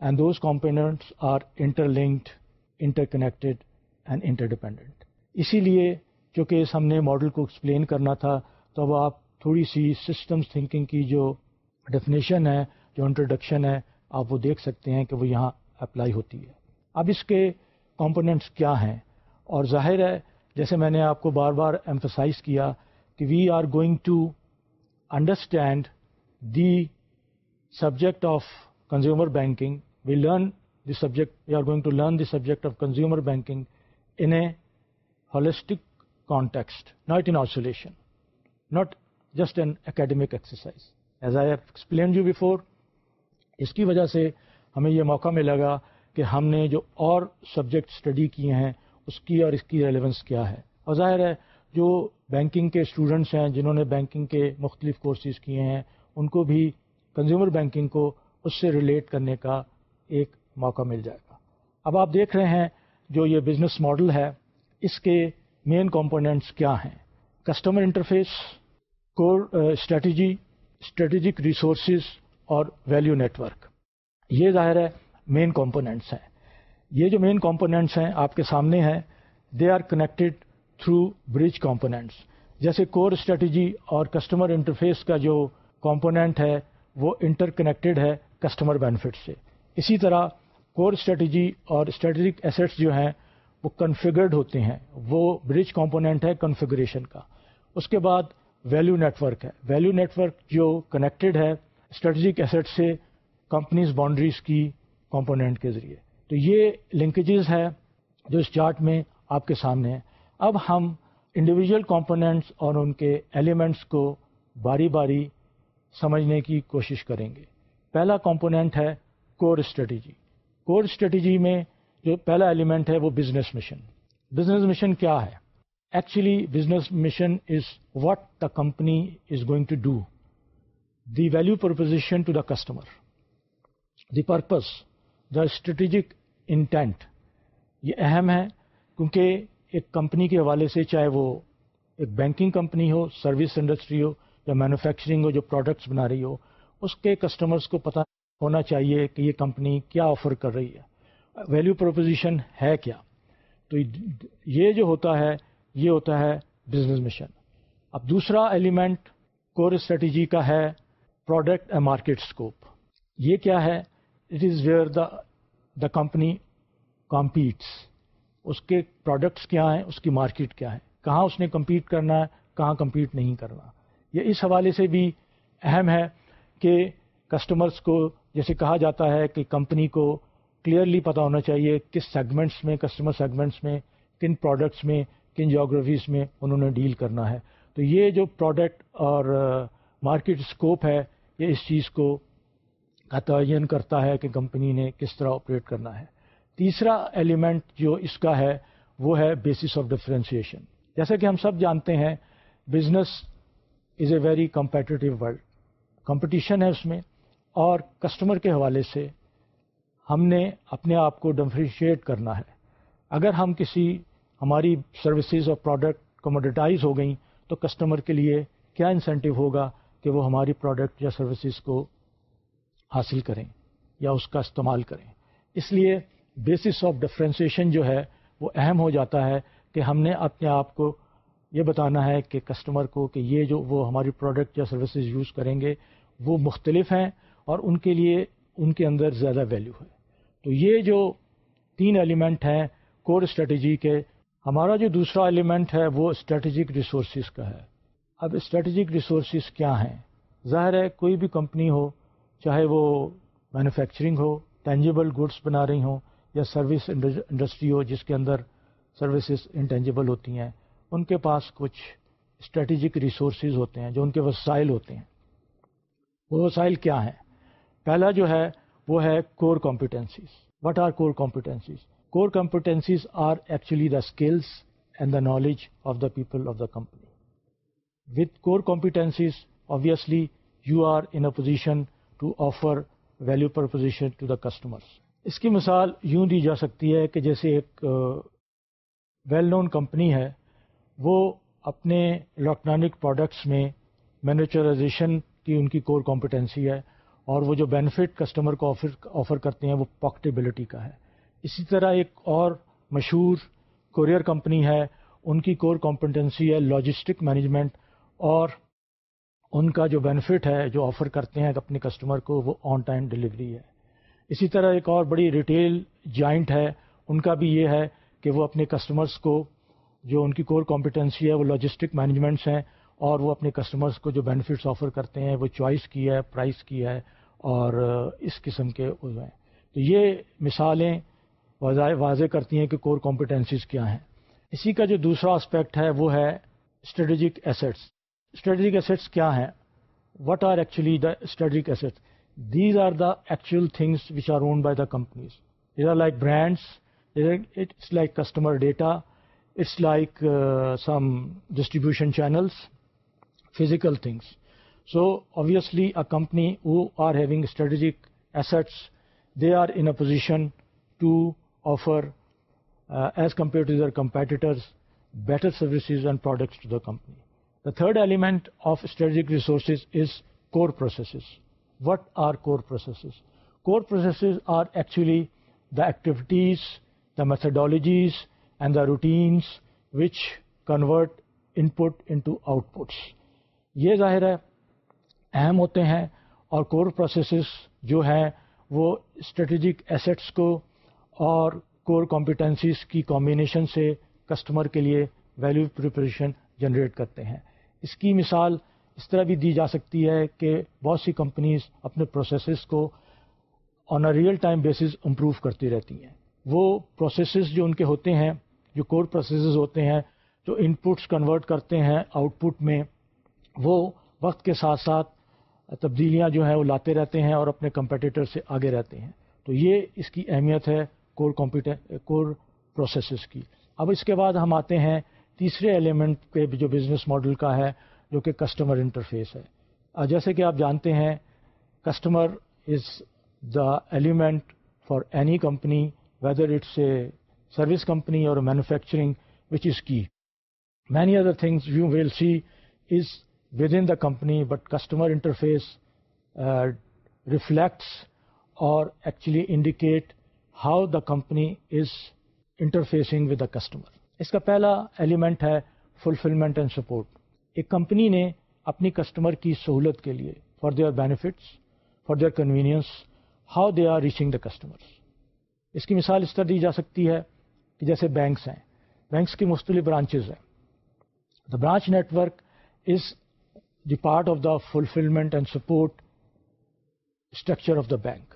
and those components are interlinked interconnected and interdependent اسی لیے چونکہ اس ہم نے ماڈل کو ایکسپلین کرنا تھا تو اب آپ تھوڑی سی سسٹمس تھنکنگ کی جو ڈیفینیشن ہے جو انٹروڈکشن ہے آپ وہ دیکھ سکتے ہیں کہ وہ یہاں اپلائی ہوتی ہے اب اس کے کمپوننٹس کیا ہیں اور ظاہر ہے جیسے میں نے آپ کو بار بار ایمفسائز کیا کہ we are going to understand the subject of consumer banking we learn the subject we are going to learn the subject of consumer banking in a holistic context not in isolation not just an academic exercise as I have explain you before اس کی وجہ سے ہمیں یہ موقع ملے گا کہ ہم نے جو اور سبجیکٹ اسٹڈی کیے ہیں اس کی اور اس کی ریلیونس کیا ہے اور ظاہر ہے جو بینکنگ کے اسٹوڈنٹس ہیں جنہوں نے بینکنگ کے مختلف کورسز کیے ہیں ان کو بھی کنزیومر بینکنگ کو اس سے ریلیٹ کرنے کا ایک موقع مل جائے گا اب آپ دیکھ رہے ہیں جو یہ بزنس ماڈل ہے اس کے مین کمپوننٹس کیا ہیں customer interface core strategy strategic resources اور نیٹ نیٹورک یہ ظاہر ہے مین کمپوننٹس ہیں یہ جو مین کمپوننٹس ہیں آپ کے سامنے ہیں they are connected through bridge components جیسے کور اسٹریٹجی اور کسٹمر انٹرفیس کا جو کمپوننٹ ہے وہ انٹر کنیکٹڈ ہے کسٹمر بینیفٹ سے اسی طرح کور اسٹریٹجی اور اسٹریٹجک ایسیٹس جو ہیں وہ کنفیگرڈ ہوتے ہیں وہ برج کمپوننٹ ہے کنفیگریشن کا اس کے بعد ویلیو نیٹ ورک ہے ویلیو نیٹ ورک جو کنیکٹڈ ہے اسٹریٹجک ایسیٹ سے کمپنیز باؤنڈریز کی کمپوننٹ کے ذریعے تو یہ لنکیجز ہے جو اس چارٹ میں آپ کے سامنے ہیں اب ہم انڈیویجل کمپوننٹس اور ان کے ایلیمنٹس کو باری باری سمجھنے کی کوشش کریں گے پہلا کمپوننٹ ہے کور اسٹریٹجی کور اسٹریٹجی میں جو پہلا ایلیمنٹ ہے وہ بزنس مشن بزنس مشن کیا ہے actually business mission is what the company is going to do the value proposition to the customer the purpose the strategic intent یہ اہم ہے کیونکہ ایک کمپنی کے حوالے سے چاہے وہ ایک بینکنگ کمپنی ہو سروس انڈسٹری ہو یا مینوفیکچرنگ ہو جو پروڈکٹس بنا رہی ہو اس کے کسٹمرس کو پتہ ہونا چاہیے کہ یہ کمپنی کیا آفر کر رہی ہے ویلو پروپوزیشن ہے کیا تو یہ جو ہوتا ہے یہ ہوتا ہے بزنس مشن اب دوسرا ایلیمنٹ کور اسٹریٹجی کا ہے پروڈکٹ اینڈ مارکیٹ اسکوپ یہ کیا ہے it is where the company competes اس کے پروڈکٹس کیا ہیں اس کی مارکیٹ کیا ہے کہاں اس نے کمپیٹ کرنا ہے کہاں کمپیٹ نہیں کرنا یہ اس حوالے سے بھی اہم ہے کہ کسٹمرس کو جیسے کہا جاتا ہے کہ کمپنی کو کلیئرلی پتہ ہونا چاہیے کس سیگمنٹس میں کسٹمر سیگمنٹس میں کن پروڈکٹس میں کن جاگرافیز میں انہوں نے ڈیل کرنا ہے تو یہ جو پروڈکٹ اور مارکیٹ اسکوپ ہے یہ اس چیز کو تعین کرتا ہے کہ کمپنی نے کس طرح آپریٹ کرنا ہے تیسرا ایلیمنٹ جو اس کا ہے وہ ہے بیسس آف ڈفرینسیشن جیسا کہ ہم سب جانتے ہیں business is a very competitive world competition ہے اس میں اور کسٹمر کے حوالے سے ہم نے اپنے آپ کو ڈفرینشیٹ کرنا ہے اگر ہم کسی ہماری سروسز اور پروڈکٹ کموڈیٹائز ہو گئیں تو کسٹمر کے لیے کیا انسینٹیو ہوگا کہ وہ ہماری پروڈکٹ یا سروسز کو حاصل کریں یا اس کا استعمال کریں اس لیے بیسس آف ڈفرینسیشن جو ہے وہ اہم ہو جاتا ہے کہ ہم نے اپنے آپ کو یہ بتانا ہے کہ کسٹمر کو کہ یہ جو وہ ہماری پروڈکٹ یا سروسز یوز کریں گے وہ مختلف ہیں اور ان کے لیے ان کے اندر زیادہ ویلیو ہے تو یہ جو تین ایلیمنٹ ہیں کور اسٹریٹجی کے ہمارا جو دوسرا ایلیمنٹ ہے وہ اسٹریٹجک ریسورسز کا ہے اب اسٹریٹجک ریسورسز کیا ہیں ظاہر ہے کوئی بھی کمپنی ہو چاہے وہ مینوفیکچرنگ ہو ٹینجیبل گوڈس بنا رہی ہوں یا سروس انڈسٹری ہو جس کے اندر سروسز انٹینجیبل ہوتی ہیں ان کے پاس کچھ اسٹریٹجک ریسورسز ہوتے ہیں جو ان کے وسائل ہوتے ہیں وہ وسائل کیا ہیں پہلا جو ہے وہ ہے core competencies what are core competencies core competencies are actually the skills and the knowledge of the people of the company with core competencies obviously you are in a position to offer value proposition to the customers اس کی مثال یوں دی جا سکتی ہے کہ جیسے ایک well known company ہے وہ اپنے الیکٹرانک پروڈکٹس میں مینوچرائزیشن کی ان کی کور کمپیٹنسی ہے اور وہ جو بینیفٹ کسٹمر کو آفر آفر کرتے ہیں وہ پاکٹیبلٹی کا ہے اسی طرح ایک اور مشہور کوریئر کمپنی ہے ان کی کور کمپٹنسی ہے لاجسٹک مینجمنٹ اور ان کا جو بینیفٹ ہے جو آفر کرتے ہیں اپنے کسٹمر کو وہ آن ٹائم ڈلیوری ہے اسی طرح ایک اور بڑی ریٹیل جوائنٹ ہے ان کا بھی یہ ہے کہ وہ اپنے کسٹمرس کو جو ان کی کور کمپٹنسی ہے وہ لاجسٹک مینجمنٹس ہیں اور وہ اپنے کسٹمرز کو جو بینیفٹس آفر کرتے ہیں وہ چوائس کی ہے پرائز کی ہے اور اس قسم کے ہیں تو یہ مثالیں واضح کرتی ہیں کہ کور کمپٹنسیز کیا ہیں اسی کا جو دوسرا اسپیکٹ ہے وہ ہے اسٹریٹجک ایسیٹس اسٹریٹجک ایسیٹس کیا ہیں what are actually the strategic assets these are the actual things which are owned by the companies these are like brands it's like customer data it's like some distribution channels physical things. So obviously a company who are having strategic assets, they are in a position to offer uh, as compared to their competitors better services and products to the company. The third element of strategic resources is core processes. What are core processes? Core processes are actually the activities, the methodologies and the routines which convert input into outputs. یہ ظاہر ہے اہم ہوتے ہیں اور کور processes جو ہیں وہ اسٹریٹجک ایسیٹس کو اور کور کمپیٹنسیز کی کمبینیشن سے کسٹمر کے لیے ویلیو پریپریشن جنریٹ کرتے ہیں اس کی مثال اس طرح بھی دی جا سکتی ہے کہ بہت سی کمپنیز اپنے پروسیسز کو on a real time basis improve کرتی رہتی ہیں وہ پروسیسز جو ان کے ہوتے ہیں جو کور پروسیسز ہوتے ہیں جو ان پٹس کنورٹ کرتے ہیں آؤٹ پٹ میں وہ وقت کے ساتھ ساتھ تبدیلیاں جو ہیں وہ لاتے رہتے ہیں اور اپنے کمپیٹیٹر سے آگے رہتے ہیں تو یہ اس کی اہمیت ہے کور کمپیوٹر کور پروسیسز کی اب اس کے بعد ہم آتے ہیں تیسرے ایلیمنٹ کے جو بزنس ماڈل کا ہے جو کہ کسٹمر انٹرفیس ہے جیسے کہ آپ جانتے ہیں customer is the element for any company whether it's a service company or manufacturing which is key many other things you will see is with in the company but customer interface reflects or actually indicate how the company is interfacing with the customer اس کا پہلا element ہے fulfilment and support ایک company نے اپنی customer کی سہولت کے لیے for their benefits for their convenience how they are reaching the customer اس کی مثال اس طرح دی جا سکتی ہے کہ جیسے بینکس ہیں بینکس کی مختلف برانچز ہیں the branch network is the part of the fulfilment and support structure of the bank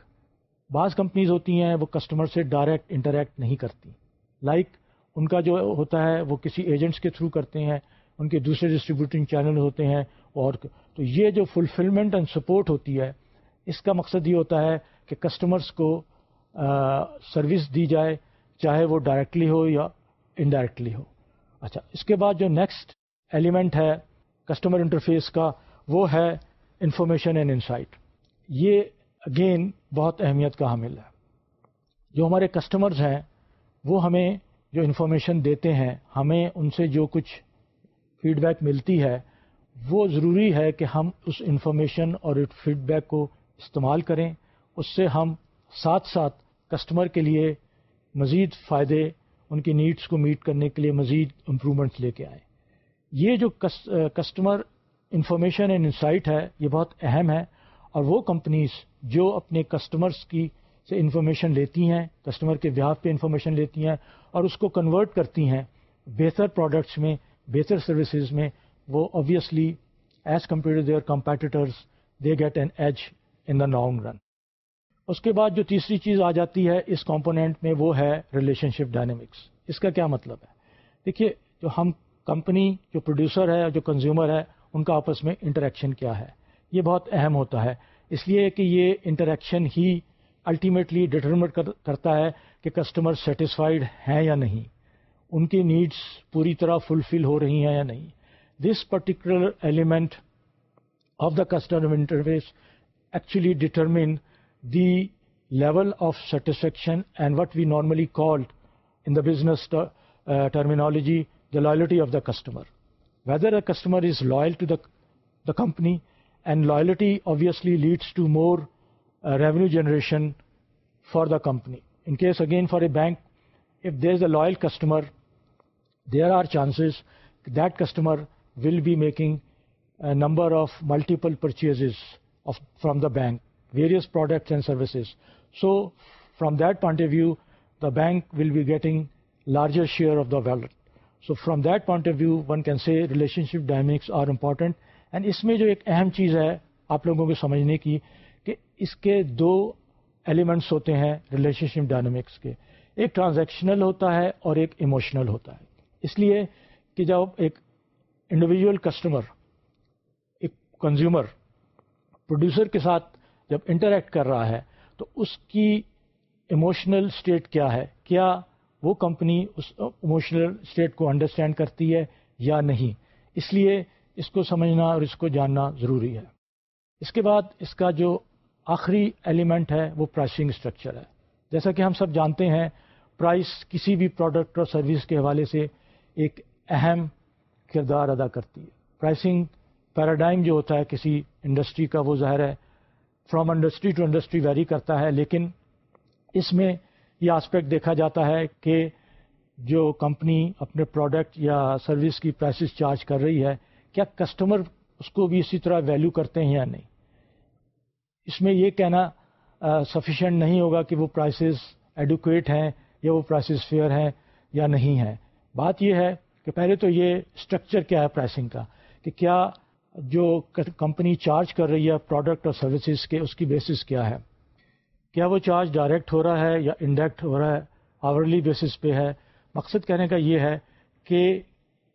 بعض کمپنیز ہوتی ہیں وہ کسٹمر سے ڈائریکٹ انٹریکٹ نہیں کرتی لائک like, ان کا جو ہوتا ہے وہ کسی ایجنٹس کے تھرو کرتے ہیں ان کے دوسرے ڈسٹریبیوٹنگ چینل ہوتے ہیں اور تو یہ جو فلفلمنٹ اینڈ سپورٹ ہوتی ہے اس کا مقصد یہ ہوتا ہے کہ کسٹمرس کو سروس دی جائے چاہے وہ ڈائریکٹلی ہو یا انڈائریکٹلی ہو اچھا اس کے بعد جو نیکسٹ ایلیمنٹ ہے کسٹمر انٹرفیس کا وہ ہے انفارمیشن اینڈ انسائٹ یہ اگین بہت اہمیت کا حامل ہے جو ہمارے کسٹمرز ہیں وہ ہمیں جو انفارمیشن دیتے ہیں ہمیں ان سے جو کچھ فیڈ بیک ملتی ہے وہ ضروری ہے کہ ہم اس انفارمیشن اور فیڈ بیک کو استعمال کریں اس سے ہم ساتھ ساتھ کسٹمر کے لیے مزید فائدے ان کی نیڈس کو میٹ کرنے کے لیے مزید امپرومنٹس لے کے آئیں یہ جو کسٹمر انفارمیشن اینڈ انسائٹ ہے یہ بہت اہم ہے اور وہ کمپنیز جو اپنے کسٹمرس کی سے انفارمیشن لیتی ہیں کسٹمر کے وہاف پہ انفارمیشن لیتی ہیں اور اس کو کنورٹ کرتی ہیں بہتر پروڈکٹس میں بہتر سروسز میں وہ obviously as compare their competitors they get an edge in the long run اس کے بعد جو تیسری چیز آ جاتی ہے اس کمپوننٹ میں وہ ہے ریلیشن شپ ڈائنامکس اس کا کیا مطلب ہے دیکھیے جو ہم کمپنی جو پروڈیوسر ہے جو کنزیومر ہے ان کا آپس میں انٹریکشن کیا ہے یہ بہت اہم ہوتا ہے اس لیے کہ یہ انٹریکشن ہی الٹیمیٹلی ڈٹرمنٹ کرتا ہے کہ کسٹمر سیٹسفائڈ ہیں یا نہیں ان کی نیڈس پوری طرح فلفل ہو رہی ہیں یا نہیں this particular element of the customer interviews actually determine of satisfaction of satisfaction and what we normally called in the business terminology the loyalty of the customer whether a customer is loyal the camp litti Abu leads to more retention the companies again for back of their a loyal customer there are chances that customer will be make number آلٹیپلچیز from the ب various producers that point of view bank will going less ش so from that point of view one can say relationship dynamics are important and اس میں جو ایک اہم چیز ہے آپ لوگوں کو سمجھنے کی کہ اس کے دو ایلیمنٹس ہوتے ہیں ریلیشن شپ ڈائنامکس کے ایک ٹرانزیکشنل ہوتا ہے اور ایک ایموشنل ہوتا ہے اس لیے کہ جب ایک انڈیویجول کسٹمر ایک کنزیومر پروڈیوسر کے ساتھ جب انٹریکٹ کر رہا ہے تو اس کی ایموشنل اسٹیٹ کیا ہے کیا وہ کمپنی اس اموشنل اسٹیٹ کو انڈرسٹینڈ کرتی ہے یا نہیں اس لیے اس کو سمجھنا اور اس کو جاننا ضروری ہے اس کے بعد اس کا جو آخری ایلیمنٹ ہے وہ پرائسنگ اسٹرکچر ہے جیسا کہ ہم سب جانتے ہیں پرائس کسی بھی پروڈکٹ اور سروس کے حوالے سے ایک اہم کردار ادا کرتی ہے پرائسنگ پیراڈائم جو ہوتا ہے کسی انڈسٹری کا وہ ظاہر ہے from industry to industry vary کرتا ہے لیکن اس میں یہ آسپیکٹ دیکھا جاتا ہے کہ جو کمپنی اپنے پروڈکٹ یا سروس کی پرائسز چارج کر رہی ہے کیا کسٹمر اس کو بھی اسی طرح ویلو کرتے ہیں یا نہیں اس میں یہ کہنا سفیشینٹ نہیں ہوگا کہ وہ پرائسز ایڈوکویٹ ہیں یا وہ پرائسز فیئر ہیں یا نہیں ہیں بات یہ ہے کہ پہلے تو یہ اسٹرکچر کیا ہے پرائسنگ کا کہ کیا جو کمپنی چارج کر رہی ہے پروڈکٹ اور سروسز کے اس کی بیسس کیا ہے کیا وہ چارج ڈائریکٹ ہو رہا ہے یا انڈائریکٹ ہو رہا ہے آورلی بیسس پہ ہے مقصد کہنے کا یہ ہے کہ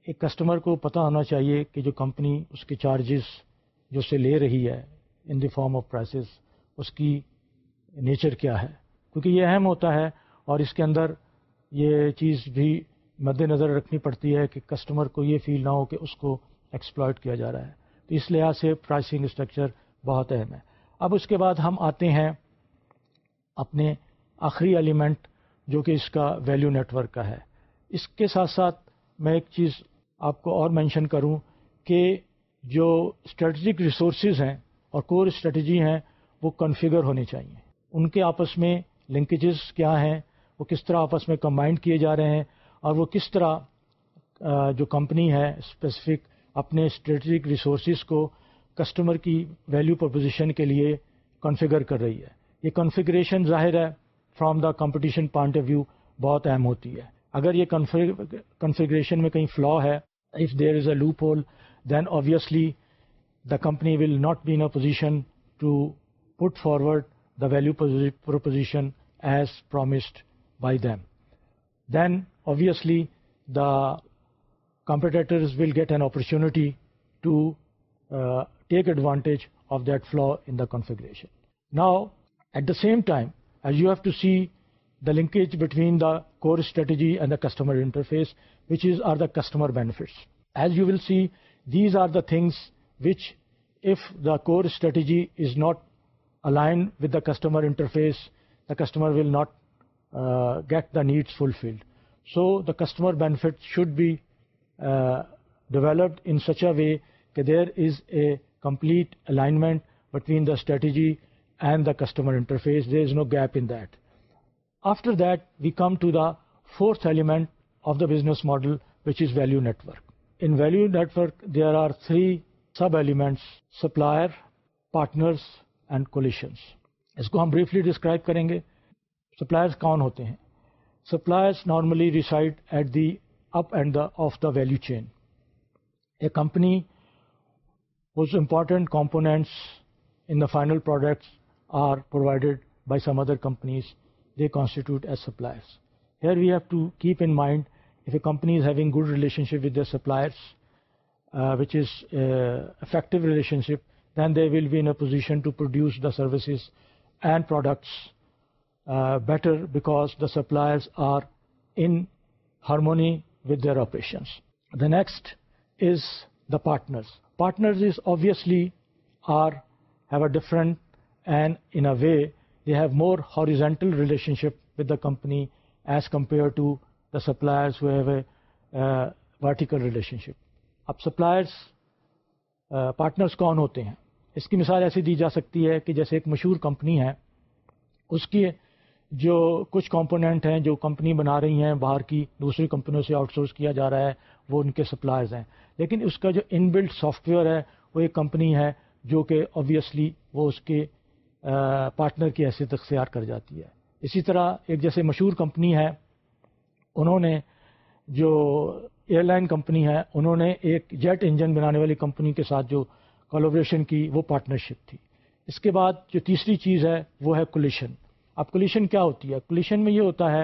ایک کسٹمر کو پتہ ہونا چاہیے کہ جو کمپنی اس کے چارجز جو اسے لے رہی ہے in the form of prices اس کی نیچر کیا ہے کیونکہ یہ اہم ہوتا ہے اور اس کے اندر یہ چیز بھی مد نظر رکھنی پڑتی ہے کہ کسٹمر کو یہ فیل نہ ہو کہ اس کو ایکسپلائٹ کیا جا رہا ہے تو اس لحاظ سے پرائسنگ اسٹرکچر بہت اہم ہے اب اس کے بعد ہم آتے ہیں اپنے آخری ایلیمنٹ جو کہ اس کا ویلیو نیٹ ورک کا ہے اس کے ساتھ ساتھ میں ایک چیز آپ کو اور مینشن کروں کہ جو اسٹریٹجک ریسورسز ہیں اور کور اسٹریٹجی ہیں وہ کنفیگر ہونی چاہیے ان کے آپس میں لنکیجز کیا ہیں وہ کس طرح آپس میں کمبائنڈ کیے جا رہے ہیں اور وہ کس طرح جو کمپنی ہے اسپیسیفک اپنے اسٹریٹجک ریسورسز کو کسٹمر کی ویلیو پرپوزیشن کے لیے کنفیگر کر رہی ہے یہ کنفیگریشن ظاہر ہے from the competition point of view بہت اہم ہوتی ہے اگر یہ کنفیگریشن میں کہیں فلا ہے if there is a loophole then obviously the company will not be in a position to put forward the value proposition as promised by them then obviously the will get an opportunity advantage of that flaw in the configuration now At the same time, you have to see the linkage between the core strategy and the customer interface, which are the customer benefits. As you will see, these are the things which, if the core strategy is not aligned with the customer interface, the customer will not uh, get the needs fulfilled. So the customer benefit should be uh, developed in such a way that there is a complete alignment between the strategy and the customer interface they is no gap in دفٹر دیکھ to the four element of the business model which is value network in value network there are three sub elements supplier partners and coalition اس کو ہم briefly describe کریں گے supplier کون ہوتے ہیں supplier normally decide at the up end the of the value chain a company buys important components in the final products are provided by some other companies, they constitute as suppliers. Here we have to keep in mind, if a company is having good relationship with their suppliers, uh, which is uh, effective relationship, then they will be in a position to produce the services and products uh, better, because the suppliers are in harmony with their operations. The next is the partners. Partners is obviously have a different and in a way they have more horizontal relationship with the company as compare to the a vertical relationship اب suppliers partners کون ہوتے ہیں اس کی مثال ایسی دی جا سکتی ہے کہ جیسے ایک مشہور کمپنی ہے اس کی جو کچھ کمپوننٹ ہیں جو کمپنی بنا رہی ہیں باہر کی دوسری کمپنیوں سے آؤٹ سورس کیا جا رہا ہے وہ ان کے سپلائرز ہیں لیکن اس کا جو ان بلڈ سافٹ ویئر ہے وہ ایک کمپنی ہے جو کہ آبویسلی وہ اس کے پارٹنر کی حیثیت اختیار کر جاتی ہے اسی طرح ایک جیسے مشہور کمپنی ہے انہوں نے جو ایئر لائن کمپنی ہے انہوں نے ایک جیٹ انجن بنانے والی کمپنی کے ساتھ جو کولوبریشن کی وہ پارٹنرشپ تھی اس کے بعد جو تیسری چیز ہے وہ ہے کولیشن اب کولیشن کیا ہوتی ہے کولیشن میں یہ ہوتا ہے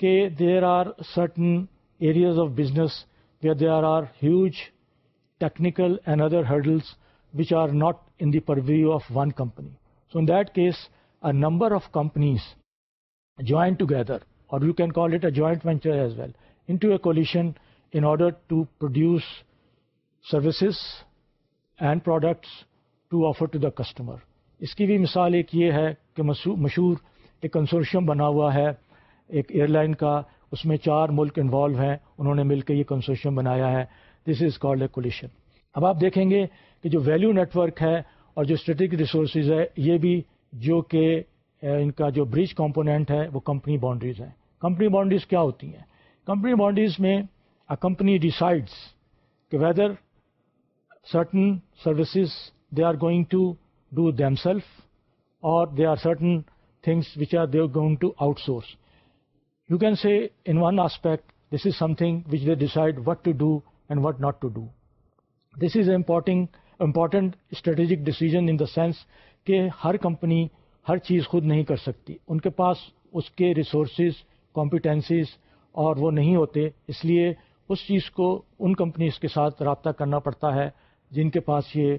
کہ there are certain areas of business یا there are huge technical and other hurdles which are not in the purview of one company so in that case a number of companies join together or you can call it a joint venture as well in to a coalition in order to produce services and products to offer to the customer اس کی بھی مثال ایک یہ ہے کہ مشہور ایک کنسورشیم بنا ہوا ہے ایک ایئر لائن کا اس میں چار ملک انوالو ہیں انہوں نے مل کے یہ کنسورشیم بنایا ہے this is called a coalition اب آپ دیکھیں گے کہ جو ویلیو نیٹ ورک ہے اور جو اسٹریٹک ریسورسز ہے یہ بھی جو کہ ان کا جو بریج کمپوننٹ ہے وہ کمپنی باؤنڈریز ہیں کمپنی باؤنڈریز کیا ہوتی ہیں کمپنی باؤنڈریز میں کمپنی ڈیسائڈس کہ whether certain services they are going to do themself or they are certain things which are they are going to outsource you can see in one aspect this is something which they decide what to do and what not to do this is a important important strategic decision in the sense کہ ہر کمپنی ہر چیز خود نہیں کر سکتی ان کے پاس اس کے ریسورسز کمپیٹنسیز اور وہ نہیں ہوتے اس لیے اس چیز کو ان کمپنیز کے ساتھ رابطہ کرنا پڑتا ہے جن کے پاس یہ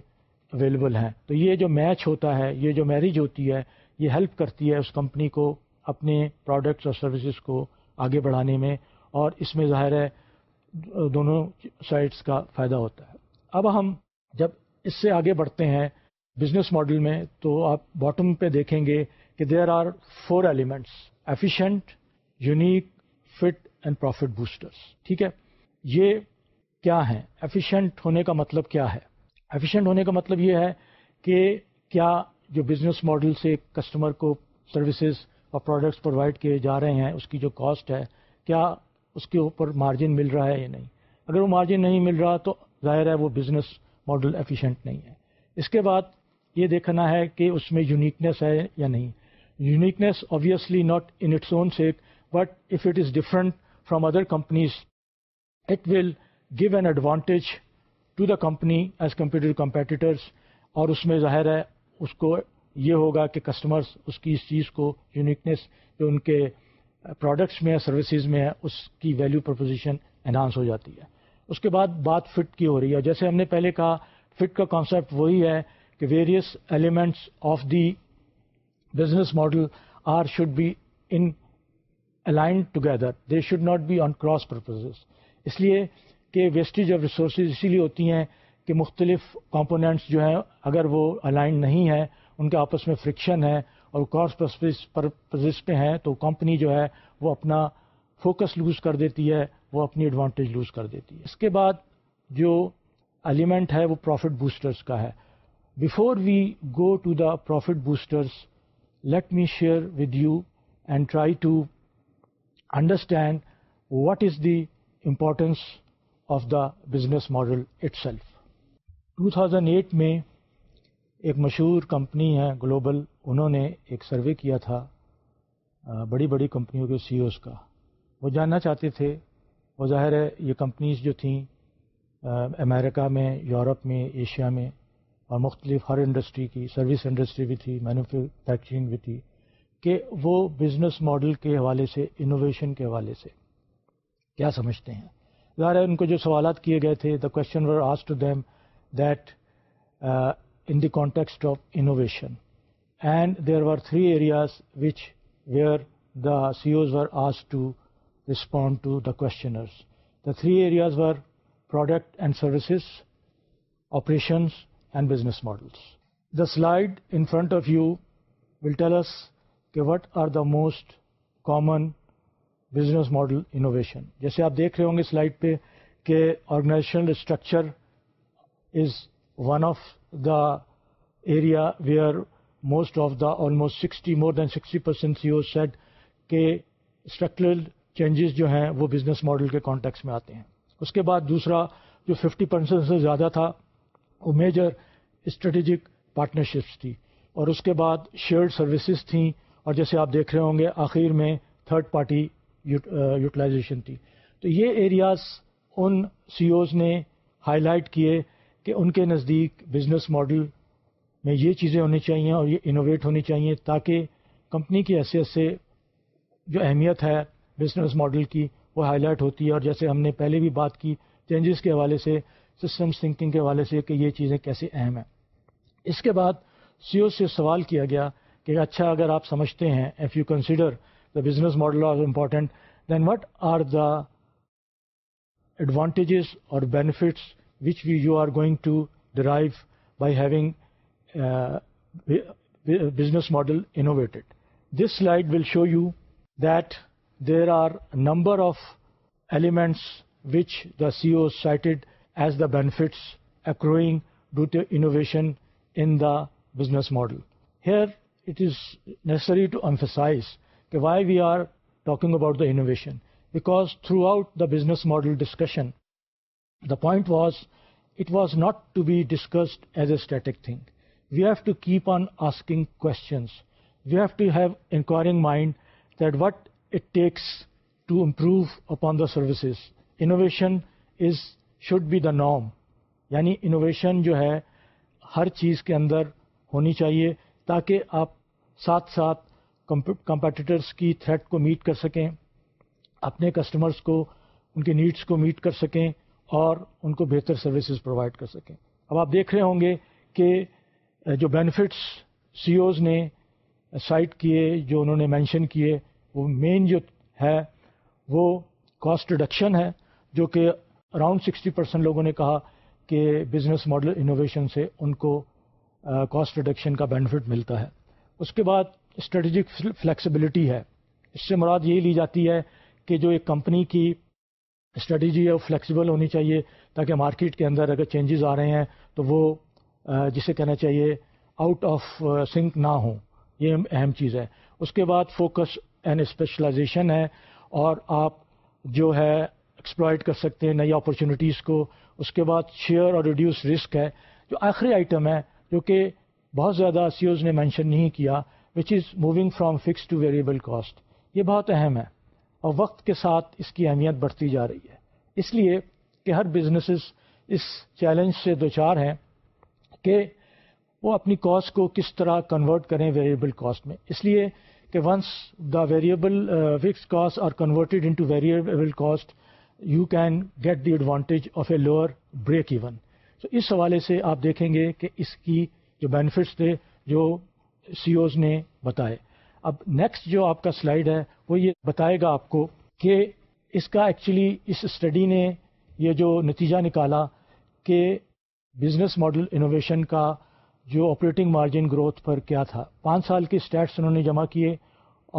اویلیبل ہیں تو یہ جو میچ ہوتا ہے یہ جو میرج ہوتی ہے یہ ہیلپ کرتی ہے اس کمپنی کو اپنے پروڈکٹس اور سروسز کو آگے بڑھانے میں اور اس میں ظاہر ہے دونوں سائڈس کا فائدہ ہوتا ہے اب ہم جب اس سے آگے بڑھتے ہیں بزنس ماڈل میں تو آپ باٹم پہ دیکھیں گے کہ there are four elements efficient unique fit and profit boosters ٹھیک ہے یہ کیا ہیں ایفیشنٹ ہونے کا مطلب کیا ہے ایفیشنٹ ہونے کا مطلب یہ ہے کہ کیا جو بزنس ماڈل سے کسٹمر کو سروسز اور پروڈکٹس پرووائڈ کیے جا رہے ہیں اس کی جو کاسٹ ہے کیا اس کے اوپر مارجن مل رہا ہے یا نہیں اگر وہ مارجن نہیں مل رہا تو ظاہر ہے وہ بزنس ماڈل ایفیشینٹ نہیں ہے اس کے بعد یہ دیکھنا ہے کہ اس میں یونیکنیس ہے یا نہیں uniqueness obviously not in its own sake but if it is different from other companies it will give an advantage to the company as compare to competitors اور اس میں ظاہر ہے اس کو یہ ہوگا کہ کسٹمرس اس کی اس چیز کو یونیکنیس جو ان کے پروڈکٹس میں ہے سروسز میں ہے اس کی ویلو پروپوزیشن انہانس ہو جاتی ہے اس کے بعد بات فٹ کی ہو رہی ہے جیسے ہم نے پہلے کہا فٹ کا کانسیپٹ وہی ہے کہ various elements of the business model are should be in aligned together they should not be on cross purpose اس لیے کہ ویسٹیج آف ریسورسز اسی لیے ہوتی ہیں کہ مختلف کمپوننٹس جو ہیں اگر وہ الائنڈ نہیں ہیں ان کے آپس میں فرکشن ہے اور کراس پرپز پہ ہیں تو کمپنی جو ہے وہ اپنا فوکس لوز کر دیتی ہے وہ اپنی ایڈوانٹیج لوز کر دیتی ہے اس کے بعد جو ایلیمنٹ ہے وہ پروفٹ بوسٹرس کا ہے before we go to the profit boosters let me share with you and try to understand what is the importance of the business model itself two thousand eight میں ایک مشہور company ہے global انہوں نے ایک survey کیا تھا بڑی بڑی کمپنیوں کے سی اوز e کا وہ جاننا چاہتے تھے وہ ظاہر ہے یہ کمپنیز جو تھیں امریکہ میں یورپ میں ایشیا میں اور مختلف ہر انڈسٹری کی سروس انڈسٹری بھی تھی مینوفیکچرنگ بھی تھی کہ وہ بزنس ماڈل کے حوالے سے انوویشن کے حوالے سے کیا سمجھتے ہیں ظاہر ہے ان کو جو سوالات کیے گئے تھے the question were as to them that in the context of innovation and there are three areas which where the C Os were as to respond to the questionnaire the three areas war product and services operations and business models the slide in front of you will tells کہ what are the most common business model innovation جیسے آپ دیکھ رہے ہوں گے slide پہ کہ organization structure is one of the area where most of the almost sixty more than sixty percent set کے اسٹرکچرڈ چینجز جو ہیں وہ بزنس ماڈل کے کانٹیکس میں آتے ہیں اس کے بعد دوسرا جو ففٹی پرسینٹ سے زیادہ تھا وہ میجر اسٹریٹجک پارٹنرشپس تھی اور اس کے بعد شیئرڈ سروسز تھیں اور جیسے آپ دیکھ رہے ہوں گے آخر میں تھرڈ پارٹی یوٹیلائزیشن تھی تو یہ ایریاز ان سی اوز e نے ہائی لائٹ کیے کہ ان کے نزدیک بزنس ماڈل میں یہ چیزیں ہونی چاہیے اور یہ انوویٹ ہونی چاہیے تاکہ کمپنی کی حیثیت سے جو اہمیت ہے بزنس ماڈل کی وہ ہائی لائٹ ہوتی ہے اور جیسے ہم نے پہلے بھی بات کی چینجز کے حوالے سے سسٹم تھنکنگ کے حوالے سے کہ یہ چیزیں کیسے اہم ہیں اس کے بعد سی او سے سوال کیا گیا کہ اچھا اگر آپ سمجھتے ہیں if you consider the business model are important then what are the advantages اور benefits which we you are going to drive by having business model innovated this slide will show you that there are a number of elements which the CEO cited as the benefits accruing due to innovation in the business model. Here it is necessary to emphasize why we are talking about the innovation, because throughout the business model discussion, the point was it was not to be discussed as a static thing. We have to keep on asking questions. We have to have inquiring mind that what it takes to improve upon the services innovation is should be the نام یعنی innovation جو ہے ہر چیز کے اندر ہونی چاہیے تاکہ آپ ساتھ ساتھ کمپیٹیٹرس کی تھریٹ کو میٹ کر سکیں اپنے کسٹمرس کو ان کے نیڈس کو میٹ کر سکیں اور ان کو بہتر سروسز پرووائڈ کر سکیں اب آپ دیکھ رہے ہوں گے کہ جو بینیفٹس سی اوز نے سائٹ کیے جو انہوں نے مینشن کیے وہ مین جو ہے وہ کاسٹ ریڈکشن ہے جو کہ اراؤنڈ سکسٹی پرسینٹ لوگوں نے کہا کہ بزنس ماڈل انوویشن سے ان کو کاسٹ ریڈکشن کا بینیفٹ ملتا ہے اس کے بعد اسٹریٹجک فلیکسیبلٹی ہے اس سے مراد یہی لی جاتی ہے کہ جو ایک کمپنی کی اسٹریٹجی ہے وہ فلیکسیبل ہونی چاہیے تاکہ مارکیٹ کے اندر اگر چینجز آ رہے ہیں تو وہ جسے کہنا چاہیے آؤٹ آف سنک نہ ہوں یہ اہم چیز ہے اس کے بعد فوکس اینڈ اسپیشلائزیشن ہے اور آپ جو ہے ایکسپلائٹ کر سکتے ہیں نئی اپرچونیٹیز کو اس کے بعد شیئر اور ریڈیوس رسک ہے جو آخری آئٹم ہے جو کہ بہت زیادہ سی اوز e نے مینشن نہیں کیا which is moving from fix to variable cost یہ بہت اہم ہے اور وقت کے ساتھ اس کی اہمیت بڑھتی جا رہی ہے اس لیے کہ ہر بزنسز اس چیلنج سے دوچار ہیں کہ وہ اپنی کاسٹ کو کس طرح کنورٹ کریں ویریبل کاسٹ میں اس لیے کہ once the variable fix cost are converted into variable cost you can get the advantage of a lower break even تو اس حوالے سے آپ دیکھیں گے کہ اس کی جو بینیفٹس تھے جو سی اوز نے بتائے اب نیکسٹ جو آپ کا سلائڈ ہے وہ یہ بتائے گا آپ کو کہ اس کا ایکچولی اس اسٹڈی نے یہ جو نتیجہ نکالا کہ بزنس ماڈل انوویشن کا جو آپریٹنگ مارجن گروتھ پر کیا تھا پانچ سال کی سٹیٹس انہوں نے جمع کیے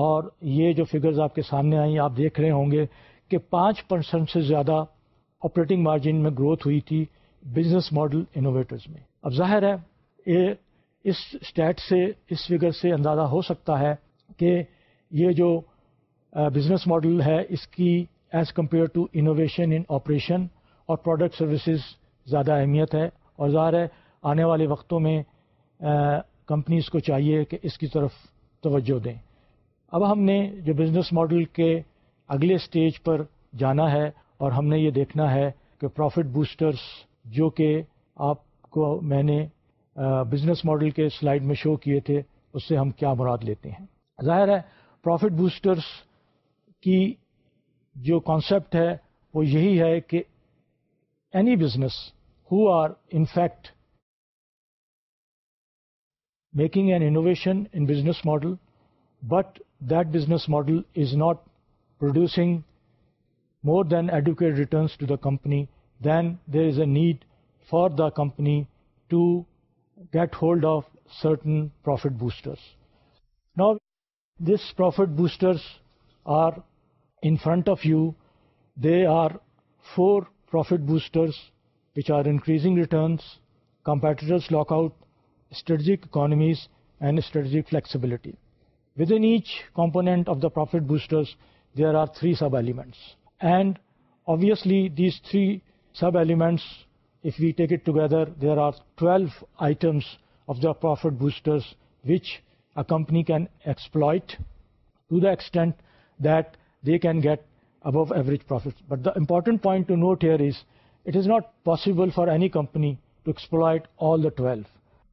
اور یہ جو فگرز آپ کے سامنے آئیں آپ دیکھ رہے ہوں گے کہ پانچ پرسنٹ سے زیادہ آپریٹنگ مارجن میں گروتھ ہوئی تھی بزنس ماڈل انوویٹرز میں اب ظاہر ہے یہ اس اسٹیٹ سے اس فگر سے اندازہ ہو سکتا ہے کہ یہ جو بزنس ماڈل ہے اس کی as compare to innovation in operation اور پروڈکٹ سروسز زیادہ اہمیت ہے اور ظاہر ہے آنے والے وقتوں میں کمپنیز کو چاہیے کہ اس کی طرف توجہ دیں اب ہم نے جو بزنس ماڈل کے اگلے سٹیج پر جانا ہے اور ہم نے یہ دیکھنا ہے کہ پروفٹ بوسٹرز جو کہ آپ کو میں نے بزنس ماڈل کے سلائڈ میں شو کیے تھے اس سے ہم کیا مراد لیتے ہیں ظاہر ہے پروفٹ بوسٹرز کی جو کانسیپٹ ہے وہ یہی ہے کہ any business who are in fact making an innovation in business model, but that business model is not producing more than adequate returns to the company, then there is a need for the company to get hold of certain profit boosters. Now, these profit boosters are in front of you. They are 4 profit boosters which are increasing returns: competitors' lockout, strategic economies, and strategic flexibility. Within each component of the profit boosters, there are three sub-elements. And obviously, these three sub-elements, if we take it together, there are 12 items of the profit boosters which a company can exploit to the extent that they can get above average profits. But the important point to note here is it is not possible for any company to exploit all the 12.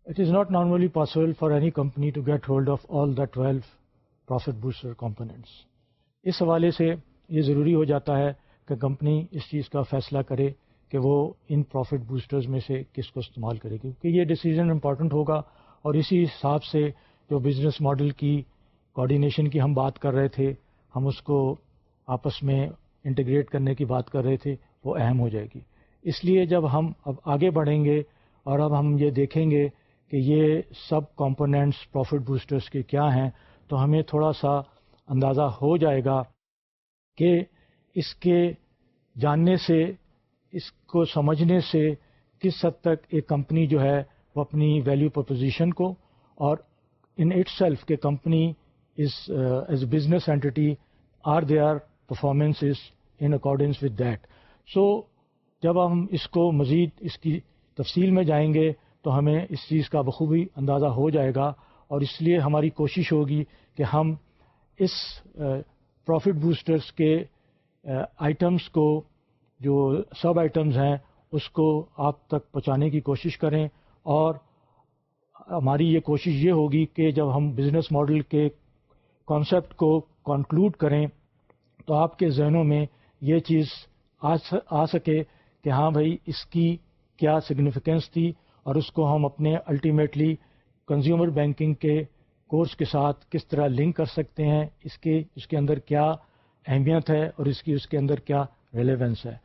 It is not normally possible for any company to get hold of all the twelve profit booster components اس حوالے سے یہ ضروری ہو جاتا ہے کہ company اس چیز کا فیصلہ کرے کہ وہ ان پروفٹ بوسٹرز میں سے کس کو استعمال کرے گی کیونکہ یہ ڈیسیزن امپورٹنٹ ہوگا اور اسی حساب سے جو بزنس ماڈل کی کوآڈینیشن کی ہم بات کر رہے تھے ہم اس کو آپس میں انٹیگریٹ کرنے کی بات کر رہے تھے وہ اہم ہو جائے گی اس لیے جب ہم اب آگے بڑھیں گے اور اب ہم یہ دیکھیں گے کہ یہ سب کمپوننٹس پروفٹ بوسٹرس کے کیا ہیں تو ہمیں تھوڑا سا اندازہ ہو جائے گا کہ اس کے جاننے سے اس کو سمجھنے سے کس حد تک ایک کمپنی جو ہے وہ اپنی ویلیو پرپوزیشن کو اور ان اٹ سیلف کے company is as business entity are they are performance is in accordance with that so جب ہم اس کو مزید اس کی تفصیل میں جائیں گے تو ہمیں اس چیز کا بخوبی اندازہ ہو جائے گا اور اس لیے ہماری کوشش ہوگی کہ ہم اس پروفٹ بوسٹرز کے آئٹمس کو جو سب آئٹمز ہیں اس کو آپ تک پہنچانے کی کوشش کریں اور ہماری یہ کوشش یہ ہوگی کہ جب ہم بزنس ماڈل کے کانسیپٹ کو کنکلوڈ کریں تو آپ کے ذہنوں میں یہ چیز آ سکے کہ ہاں بھائی اس کی کیا سگنیفیکنس تھی اور اس کو ہم اپنے الٹیمیٹلی کنزیومر بینکنگ کے کورس کے ساتھ کس طرح لنک کر سکتے ہیں اس کے اس کے اندر کیا اہمیت ہے اور اس کی اس کے اندر کیا ریلیونس ہے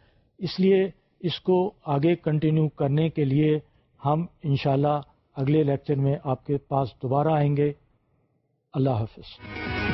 اس لیے اس کو آگے کنٹینیو کرنے کے لیے ہم انشاءاللہ اگلے لیکچر میں آپ کے پاس دوبارہ آئیں گے اللہ حافظ